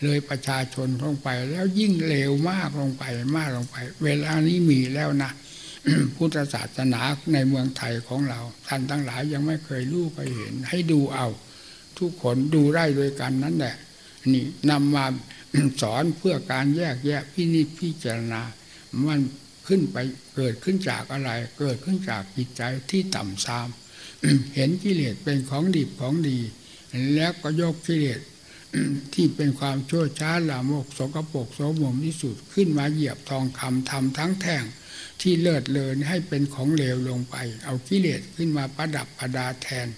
เลยประชาชนลงไป แล้วยิ่งเลวมากลงไปมากลงไป เวลานี้มีแล้วนะพุทธศาสนาในเมืองไทยของเรา ท่านทั้งหลายยังไม่เคยรู้ไปเห็น ให้ดูเอา ทุกคนดูได้โดยกันนั้นแหละนี่นำมาสอนเพื่อการแยกแยะพินิจพิจารณา มันขึ้นไปเกิดขึ้นจากอะไร เกิดขึ้นจากจิตใจที่ต่ำทราม เห็นกิเลสเป็นของดีของดี แล้วก็ยกกิเลสที่เป็นความชั่วช้าลามกสกปรกโสมมที่สุดขึ้นมาเหยียบทองคำทำทั้งแท่งที่เลิศเลนให้เป็นของเลวลงไป เอากิเลสขึ้นมาประดับประดาแทน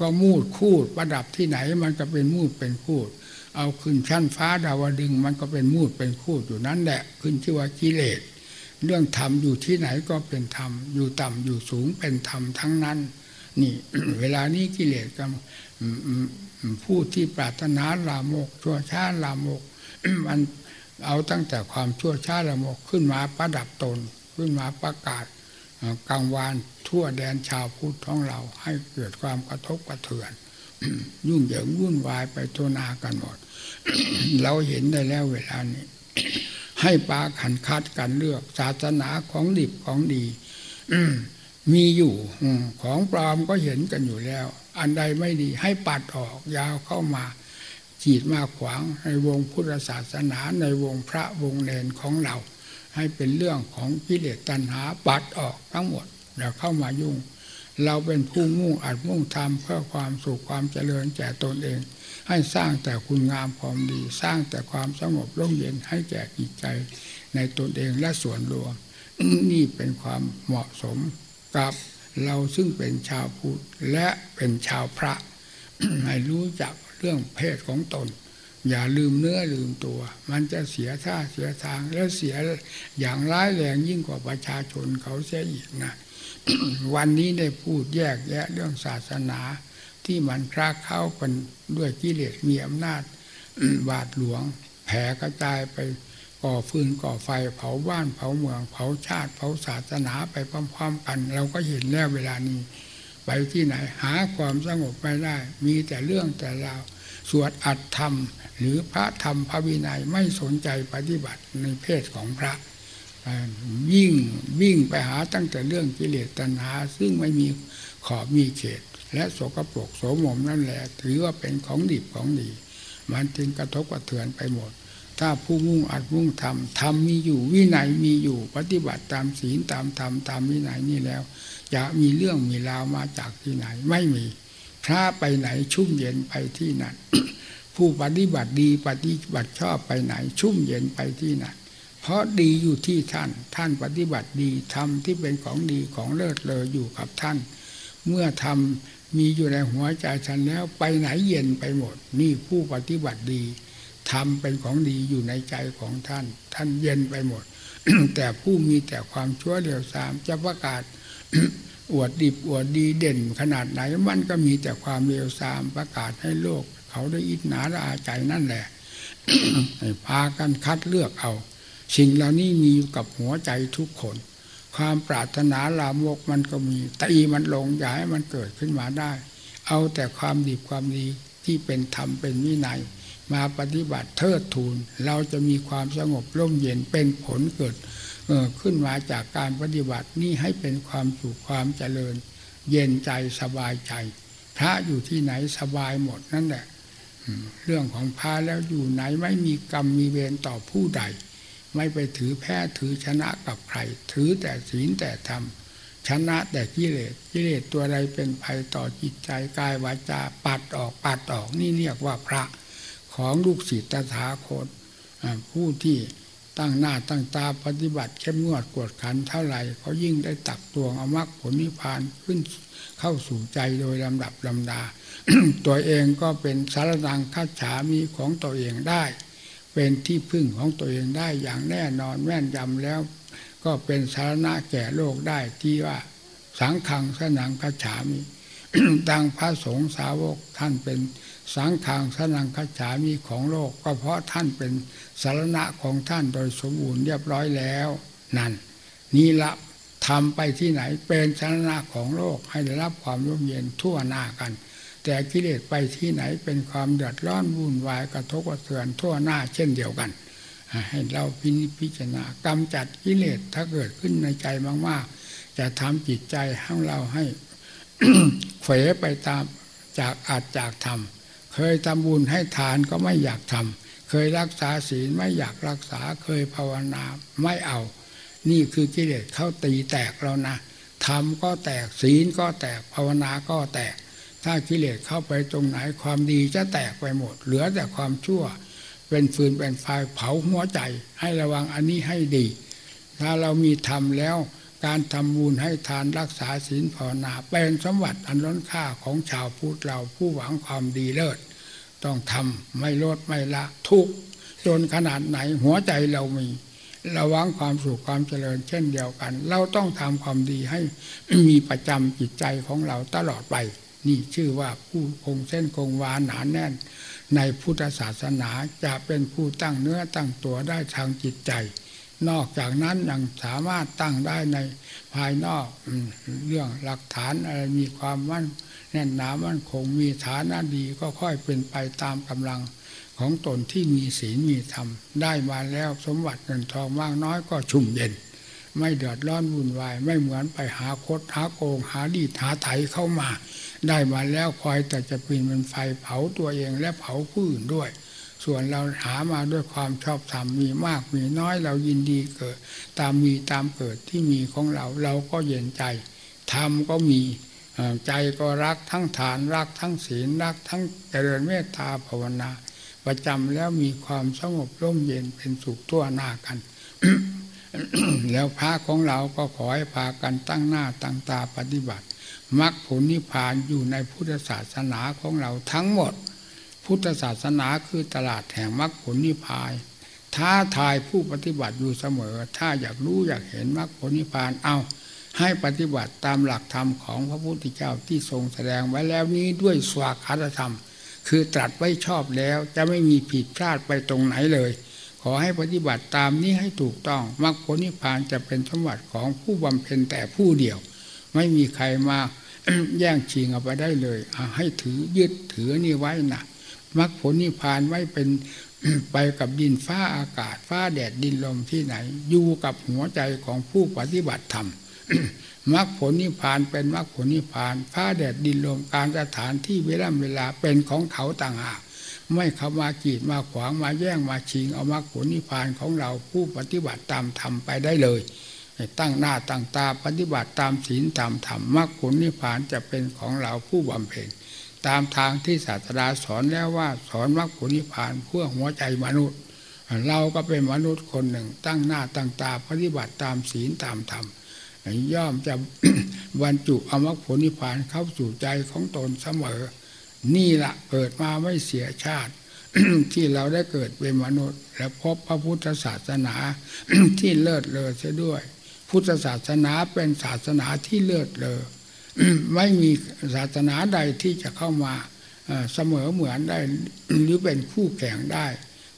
ก็มูดคูดประดับที่ไหนมันก็เป็นมูดเป็นคูด เอาขึ้นชั้นฟ้าดาวดึงมันก็เป็นมูดเป็นคูดอยู่นั้นแหละขึ้นชื่อว่ากิเลส เรื่องธรรมอยู่ที่ไหนก็เป็นธรรมอยู่ต่ำอยู่สูงเป็นธรรมทั้งนั้น นี่ เวลานี้กิเลสก็ผู้ที่ปรารถนาลามก ชั่วช้าลามก มันเอาตั้งแต่ความชั่วช้าลามกขึ้นมาประดับตน ขึ้นมาประกาศกลางวานทั่วแดนชาวพุทธของเราให้เกิดความกระทบกระเทือน ยุ่งเหยิงวุ่นวายไปทั่วนากันหมด เราเห็นได้แล้วเวลานี้ ให้ปาขันคัดกันเลือกศาสนาของดิบของดี มีอยู่ของปลอมก็เห็นกันอยู่แล้ว อันใดไม่ดีให้ปัดออกยาวเข้ามาจีดมาขวางในวงพุทธศาสนาในวงพระวงเนนของเรา ให้เป็นเรื่องของกิเลสตัณหาปัดออกทั้งหมดอย่าเข้ามายุ่ง เราเป็นผู้มุ่งอัดมุ่งทำเพื่อความสุขความเจริญแก่ตนเอง ให้สร้างแต่คุณงามความดี สร้างแต่ความสงบร่มเย็นให้แก่จิตใจในตนเองและส่วนรวม นี่เป็นความเหมาะสม กับเราซึ่งเป็นชาวพุทธและเป็นชาวพระ ให้รู้จักเรื่องเพศของตน อย่าลืมเนื้อลืมตัว มันจะเสียท่าเสียทางแล้วเสียอย่างร้ายแรงยิ่งกว่าประชาชนเขาเสียอีกนะวันนี้ได้พูดแยกแยะเรื่องศาสนาที่มันคลาเข้ากันด้วยกิเลสมีอำนาจบาดหลวง แผ่กระจายไป ก่อฟืนก่อไฟเผาบ้านเผาเมือง เผาชาติ เผาศาสนาไปพร้อมๆกัน เราก็เห็นแล้วเวลานี้ ไปที่ไหนหาความสงบไม่ได้ มีแต่เรื่องแต่ราวสวดอัดธรรม หรือพระธรรมพระวินัยไม่สนใจปฏิบัติในเพศของพระวิ่งวิ่งไปหาตั้งแต่เรื่องกิเลสตัณหา ซึ่งไม่มีขอบมีเขต และโสกปรกโสมมนั่นแหละ ถือว่าเป็นของดีของดี มันจึงกระทบกระเทือนไปหมด ถ้าผู้มุ่งอัดมุ่งทำทำมีอยู่วินัยมีอยู่ปฏิบัติตามศีลตามธรรมตามวินัยนี่แล้วจะมีเรื่องมีราวมาจากที่ไหนไม่มี พระไปไหนชุ่มเย็นไปที่นั่นผู้ปฏิบัติดีปฏิบัติชอบไปไหน ชุ่มเย็นไปที่ไหนเพราะดีอยู่ที่ท่าน ท่านปฏิบัติดีทำที่เป็นของดีของเลิศเลออยู่กับท่าน เมื่อทำมีอยู่ในหัวใจฉันแล้วไปไหนเย็นไปหมด นี่ผู้ปฏิบัติดี ทำเป็นของดีอยู่ในใจของท่าน ท่านเย็นไปหมด แต่ผู้มีแต่ความชั่วเดียวสามจะประกาศอวดดิบอวดดีเด่นขนาดไหนมันก็มีแต่ความเลวทรามประกาศให้โลก เขาได้อิจนาละอาใจนั่นแหละพากันคัดเลือกเอา สิ่งเหล่านี้มีอยู่กับหัวใจทุกคน ความปรารถนาลามกมันก็มีตีมันลงอย่าให้มันเกิดขึ้นมาได้ เอาแต่ความดีความดีที่เป็นธรรมเป็นวินัย มาปฏิบัติเทิดทูน เราจะมีความสงบร่มเย็นเป็นผลเกิดขึ้นมาจากการปฏิบัตินี่ให้เป็นความสุขความเจริญ เย็นใจสบายใจ พระอยู่ที่ไหนสบายหมดนั่นแหละเรื่องของพระแล้วอยู่ไหนไม่มีกรรมมีเวรต่อผู้ใด ไม่ไปถือแพ้ถือชนะกับใคร ถือแต่ศีลแต่ธรรมชนะแต่กิเลสกิเลสตัวใดเป็นภัยต่อจิตใจกายวาจาปัดออกปัดออกนี่เรียกว่าพระ ของลูกศิษย์ตถาคตผู้ที่ตั้งหน้าตั้งตาปฏิบัติเข้มงวดกวดขันเท่าไหร่เขายิ่งได้ตักตวงเอามรรคผลนิพพานขึ้นเข้าสู่ใจโดยลำดับลำดา ตัวเองก็เป็นสารดังคัจฉามีของตัวเองได้ เป็นที่พึ่งของตัวเองได้อย่างแน่นอนแม่นยำแล้ว ก็เป็นสารณะแก่โลกได้ที่ว่าสังขังสนังคัจฉามี ดังพระสงฆ์สาวกท่านเป็นสังขางสนังคัจฉามีของโลก ก็เพราะท่านเป็นสารณะของท่านโดยสมบูรณ์เรียบร้อยแล้ว นั่นนี่ละทำไปที่ไหนเป็นสารณะของโลกให้ได้รับความร่มเย็นทั่วหน้ากัน แต่กิเลสไปที่ไหนเป็นความเดือดร้อนวุ่นวายกระทบกระเทือนทั่วหน้าเช่นเดียวกัน ให้เราพิพิจารณากำจัดกิเลสถ้าเกิดขึ้นในใจมากๆ จะทำจิตใจของเราให้ เฝไปตามจากอาจจากธรรมเคยทำบุญให้ทานก็ไม่อยากทำเคยรักษาศีลไม่อยากรักษาเคยภาวนาไม่เอา นี่คือกิเลสเข้าตีแตกแล้วนะทำก็แตกศีลก็แตกภาวนาก็แตก ถ้ากิเลสเข้าไปตรงไหนความดีจะแตกไปหมด เหลือแต่ความชั่ว เป็นฟืนเป็นไฟเผาหัวใจ ให้ระวังอันนี้ให้ดี ถ้าเรามีทำแล้ว การทำบุญให้ทานรักษาศีลภาวนาเป็นสมบัติอันล้นค่าของชาวพุทธเราผู้หวังความดีเลิศ ต้องทำไม่ลดไม่ละทุกจนขนาดไหนหัวใจเรามีระวังความสุขความเจริญเช่นเดียวกัน เราต้องทำความดีให้มีประจำจิตใจของเราตลอดไป นี่ชื่อว่าผู้คงเส้นคงวาหนาแน่น ในพุทธศาสนาจะเป็นผู้ตั้งเนื้อตั้งตัวได้ทางจิตใจ นอกจากนั้นยังสามารถตั้งได้ในภายนอกเรื่องหลักฐานอะไรมีความมั่นแน่นหนามั่นคงมีฐานะดีก็ค่อยเป็นไปตามกำลังของตนที่มีศีลมีธรรม ได้มาแล้วสมบัติเงินทองมากน้อยก็ชุ่มเย็น ไม่เดือดร้อนวุ่นวาย ไม่เหมือนไปหาคดหาโกง หาดีหาไถเข้ามา ได้มาแล้วคอยแต่จะปีนเป็นไฟเผาตัวเองและเผาผู้อื่นด้วย ส่วนเราหามาด้วยความชอบธรรมมีมากมีน้อยเรายินดีเกิด ตามมีตามเกิดที่มีของเราเราก็เย็นใจธรรมก็มีใจก็รักทั้งฐานรักทั้งศีลรักทั้งเจริญเมตตาภาวนา ประจำแล้วมีความสงบร่มเย็นเป็นสุขทั่วหน้ากัน แล้วพระของเราก็ขอให้พากันตั้งหน้าตั้งตาปฏิบัติมรรคผลนิพพานอยู่ในพุทธศาสนาของเราทั้งหมด พุทธศาสนาคือตลาดแห่งมรรคผลนิพพานท้าทายผู้ปฏิบัติอยู่เสมอ ถ้าอยากรู้อยากเห็นมรรคผลนิพพานเอาให้ปฏิบัติตามหลักธรรมของพระพุทธเจ้าที่ทรงแสดงไว้แล้วนี้ด้วยสวากคตธรรม คือตรัสไว้ชอบแล้วจะไม่มีผิดพลาดไปตรงไหนเลย ขอให้ปฏิบัติตามนี้ให้ถูกต้องมรรคผลนิพพานจะเป็นสมบัติของผู้บำเพ็ญแต่ผู้เดียว ไม่มีใครมาแย่งชิงเอาไปได้เลยให้ถือยึดถือนี่ไว้นะ มรรคผลนิพพานไว้เป็นไปกับดินฟ้าอากาศ ฟ้าแดดดินลมที่ไหน อยู่กับหัวใจของผู้ปฏิบัติธรรมมรรคผลนิพพานเป็นมรรคผลนิพพาน ฟ้าแดดดินลมการสถานที่เวลาเวลาเป็นของเขาต่างหากไม่เข้ามากีดมาขวางมาแย่งมาชิงเอามรรคผลนิพพานของเราผู้ปฏิบัติตามธรรมไปได้เลย ตั้งหน้าตั้งตาปฏิบัติตามศีลตามธรรมมรรคผลนิพพานจะเป็นของเราผู้บำเพ็ญ ตามทางที่ศาสดาสอนแล้วว่าสอนมรรคผลนิพพานเพื่อหัวใจมนุษย์ เราก็เป็นมนุษย์คนหนึ่ง ตั้งหน้าตั้งตาปฏิบัติตามศีลตามธรรมย่อมจะบรรจุอมรรคผลนิพพานเข้าสู่ใจของตนเสมอ นี่ละเกิดมาไม่เสียชาติ ที่เราได้เกิดเป็นมนุษย์ และพบพระพุทธศาสนาที่เลิศเลอเสียด้วย พุทธศาสนาเป็นศาสนาที่เลิศเลอ ไม่มีศาสนาใดที่จะเข้ามาเสมอเหมือนได้หรือเป็นคู่แข่งได้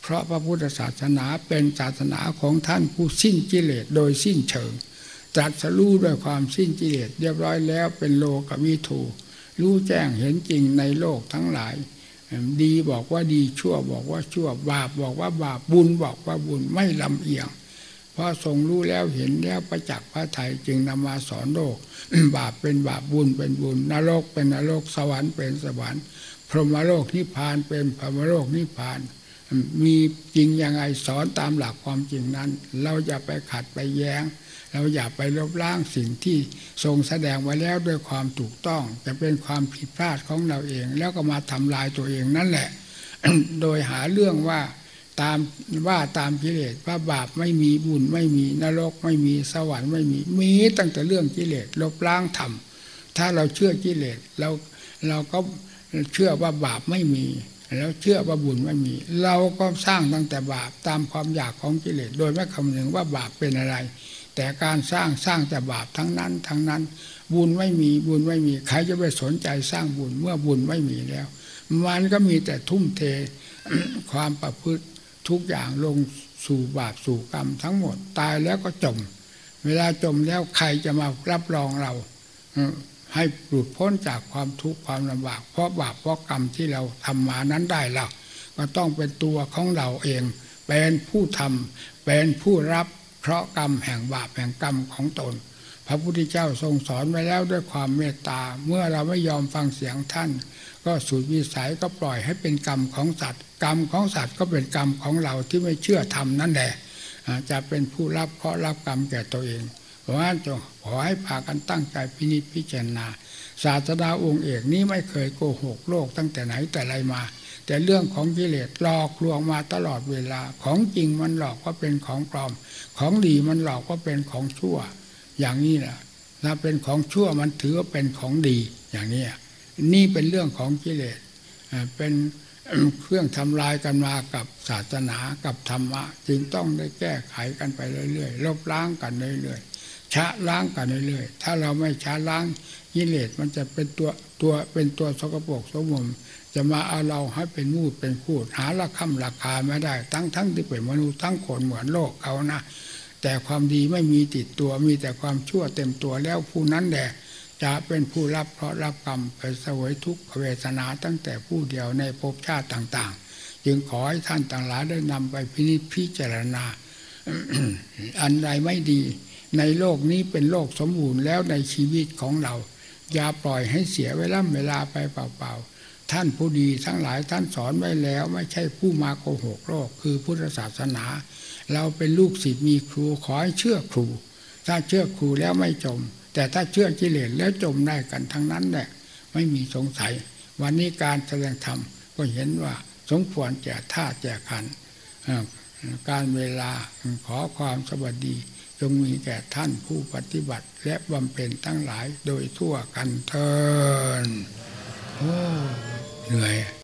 เพราะพระพุทธศาสนาเป็นศาสนาของท่านผู้สิ้นกิเลสโดยสิ้นเชิงตรัสรู้ด้วยความสิ้นกิเลสเรียบร้อยแล้วเป็นโลกวิถูรู้แจ้งเห็นจริงในโลกทั้งหลาย ดีบอกว่าดีชั่วบอกว่าชั่วบาปบอกว่าบาปบุญบอกว่าบุญไม่ลำเอียง ราะทรงรู้แล้วเห็นแล้วประจักษ์พระไทยจึงนำมาสอนโลก บาปเป็นบาปบุญเป็นบุญนรกเป็นนรกสวรรค์เป็นสวรรค์พรหมโลกนิพพานเป็นพรหมโลกนิพพาน มีจริงยังไงสอนตามหลักความจริงนั้น เราอย่าไปขัดไปแย้ง เราอย่าไปลบล้างสิ่งที่ทรงแสดงไว้แล้วด้วยความถูกต้อง จะเป็นความผิดพลาดของเราเอง แล้วก็มาทำลายตัวเองนั่นแหละ โดยหาเรื่องว่า ตามว่าตามกิเลสว่าบาปไม่มีบุญไม่มีนรกไม่มีสวรรค์ไม่มีมีตั้งแต่เรื่องกิเลสลบล้างธรรมถ้าเราเชื่อกิเลสเราเราก็เชื่อว่าบาปไม่มี แล้วเชื่อว่าบุญไม่มี เราก็สร้างตั้งแต่บาปตามความอยากของกิเลสโดยไม่คำนึงว่าบาปเป็นอะไร แต่การสร้างสร้างแต่บาปทั้งนั้น ทั้งนั้น บุญไม่มีบุญไม่มีใครจะไปสนใจสร้างบุญเมื่อบุญไม่มีแล้ว มันก็มีแต่ทุ่มเทความประพฤติ ทุกอย่างลงสู่บาปสู่กรรมทั้งหมด ตายแล้วก็จม เวลาจมแล้วใครจะมารับรองเราให้หลุดพ้นจากความทุกข์ความลำบาก เพราะบาปเพราะกรรมที่เราทำมานั้นได้เราก็ต้องเป็นตัวของเราเอง เป็นผู้ทำเป็นผู้รับเพราะกรรมแห่งบาปแห่งกรรมของตน พระพุทธเจ้าทรงสอนไว้แล้วด้วยความเมตตา เมื่อเราไม่ยอมฟังเสียงท่าน ก็สุดวิสัยก็ปล่อยให้เป็นกรรมของสัตว์ กรรมของสัตว์ก็เป็นกรรมของเราที่ไม่เชื่อธรรมนั่นแหละจะเป็นผู้รับเพราะรับกรรมแก่ตัวเอง เพราะฉะนั้นจงขอให้พากันตั้งใจพินิจพิจารณา ศาสดาองค์เอกนี้ไม่เคยโกหกโลกตั้งแต่ไหนแต่ไรมา แต่เรื่องของกิเลสหลอกลวงมาตลอดเวลา ของจริงมันหลอกว่าเป็นของปลอม ของดีมันหลอกว่าเป็นของชั่ว อย่างนี้แหละถ้าเป็นของชั่วมันถือว่าเป็นของดีอย่างนี้นี่เป็นเรื่องของกิเลสเป็นเครื่องทำลายกันมากับศาสนากับธรรมะ จึงต้องได้แก้ไขกันไปเรื่อยๆลบล้างกันเรื่อยๆชะล้างกันเรื่อยๆถ้าเราไม่ชะล้างกิเลสมันจะเป็นตัวตัวเป็นตัวสกปรกสมมจะมาเอาเราให้เป็นมูดเป็นคูดหาราคาราคาไม่ได้ ทั้งทั้งที่เป็นมนุษย์ทั้งคนเหมือนโลกเขานะ แต่ความดีไม่มีติดตัวมีแต่ความชั่วเต็มตัวแล้วผู้นั้นแหละจะเป็นผู้รับเพราะรับกรรมไปสวยทุกขเวทนาตั้งแต่ผู้เดียวในภพชาติต่าง ๆ จึงขอให้ท่านต่างหลายได้นำไปพินิจพิจารณา อันใดไม่ดี ในโลกนี้เป็นโลกสมบูรณ์แล้วในชีวิตของเรา อย่าปล่อยให้เสียเวลาเวลาไปเปล่าๆ ท่านผู้ดีทั้งหลายท่านสอนไว้แล้ว ไม่ใช่ผู้มาโกหกโลกคือพุทธศาสนา เราเป็นลูกศิษย์มีครูขอให้เชื่อครู ถ้าเชื่อครูแล้วไม่จม แต่ถ้าเชื่อกิเลสแล้วจมได้กันทั้งนั้นแหละไม่มีสงสัย วันนี้การแสดงธรรมก็เห็นว่าสมควรแก่ท่าแก่ขันการเวลาขอความสวัสดีจงมีแก่ท่านผู้ปฏิบัติ และบำเพ็ญทั้งหลายโดยทั่วกันเทินโอ้เหนื่อย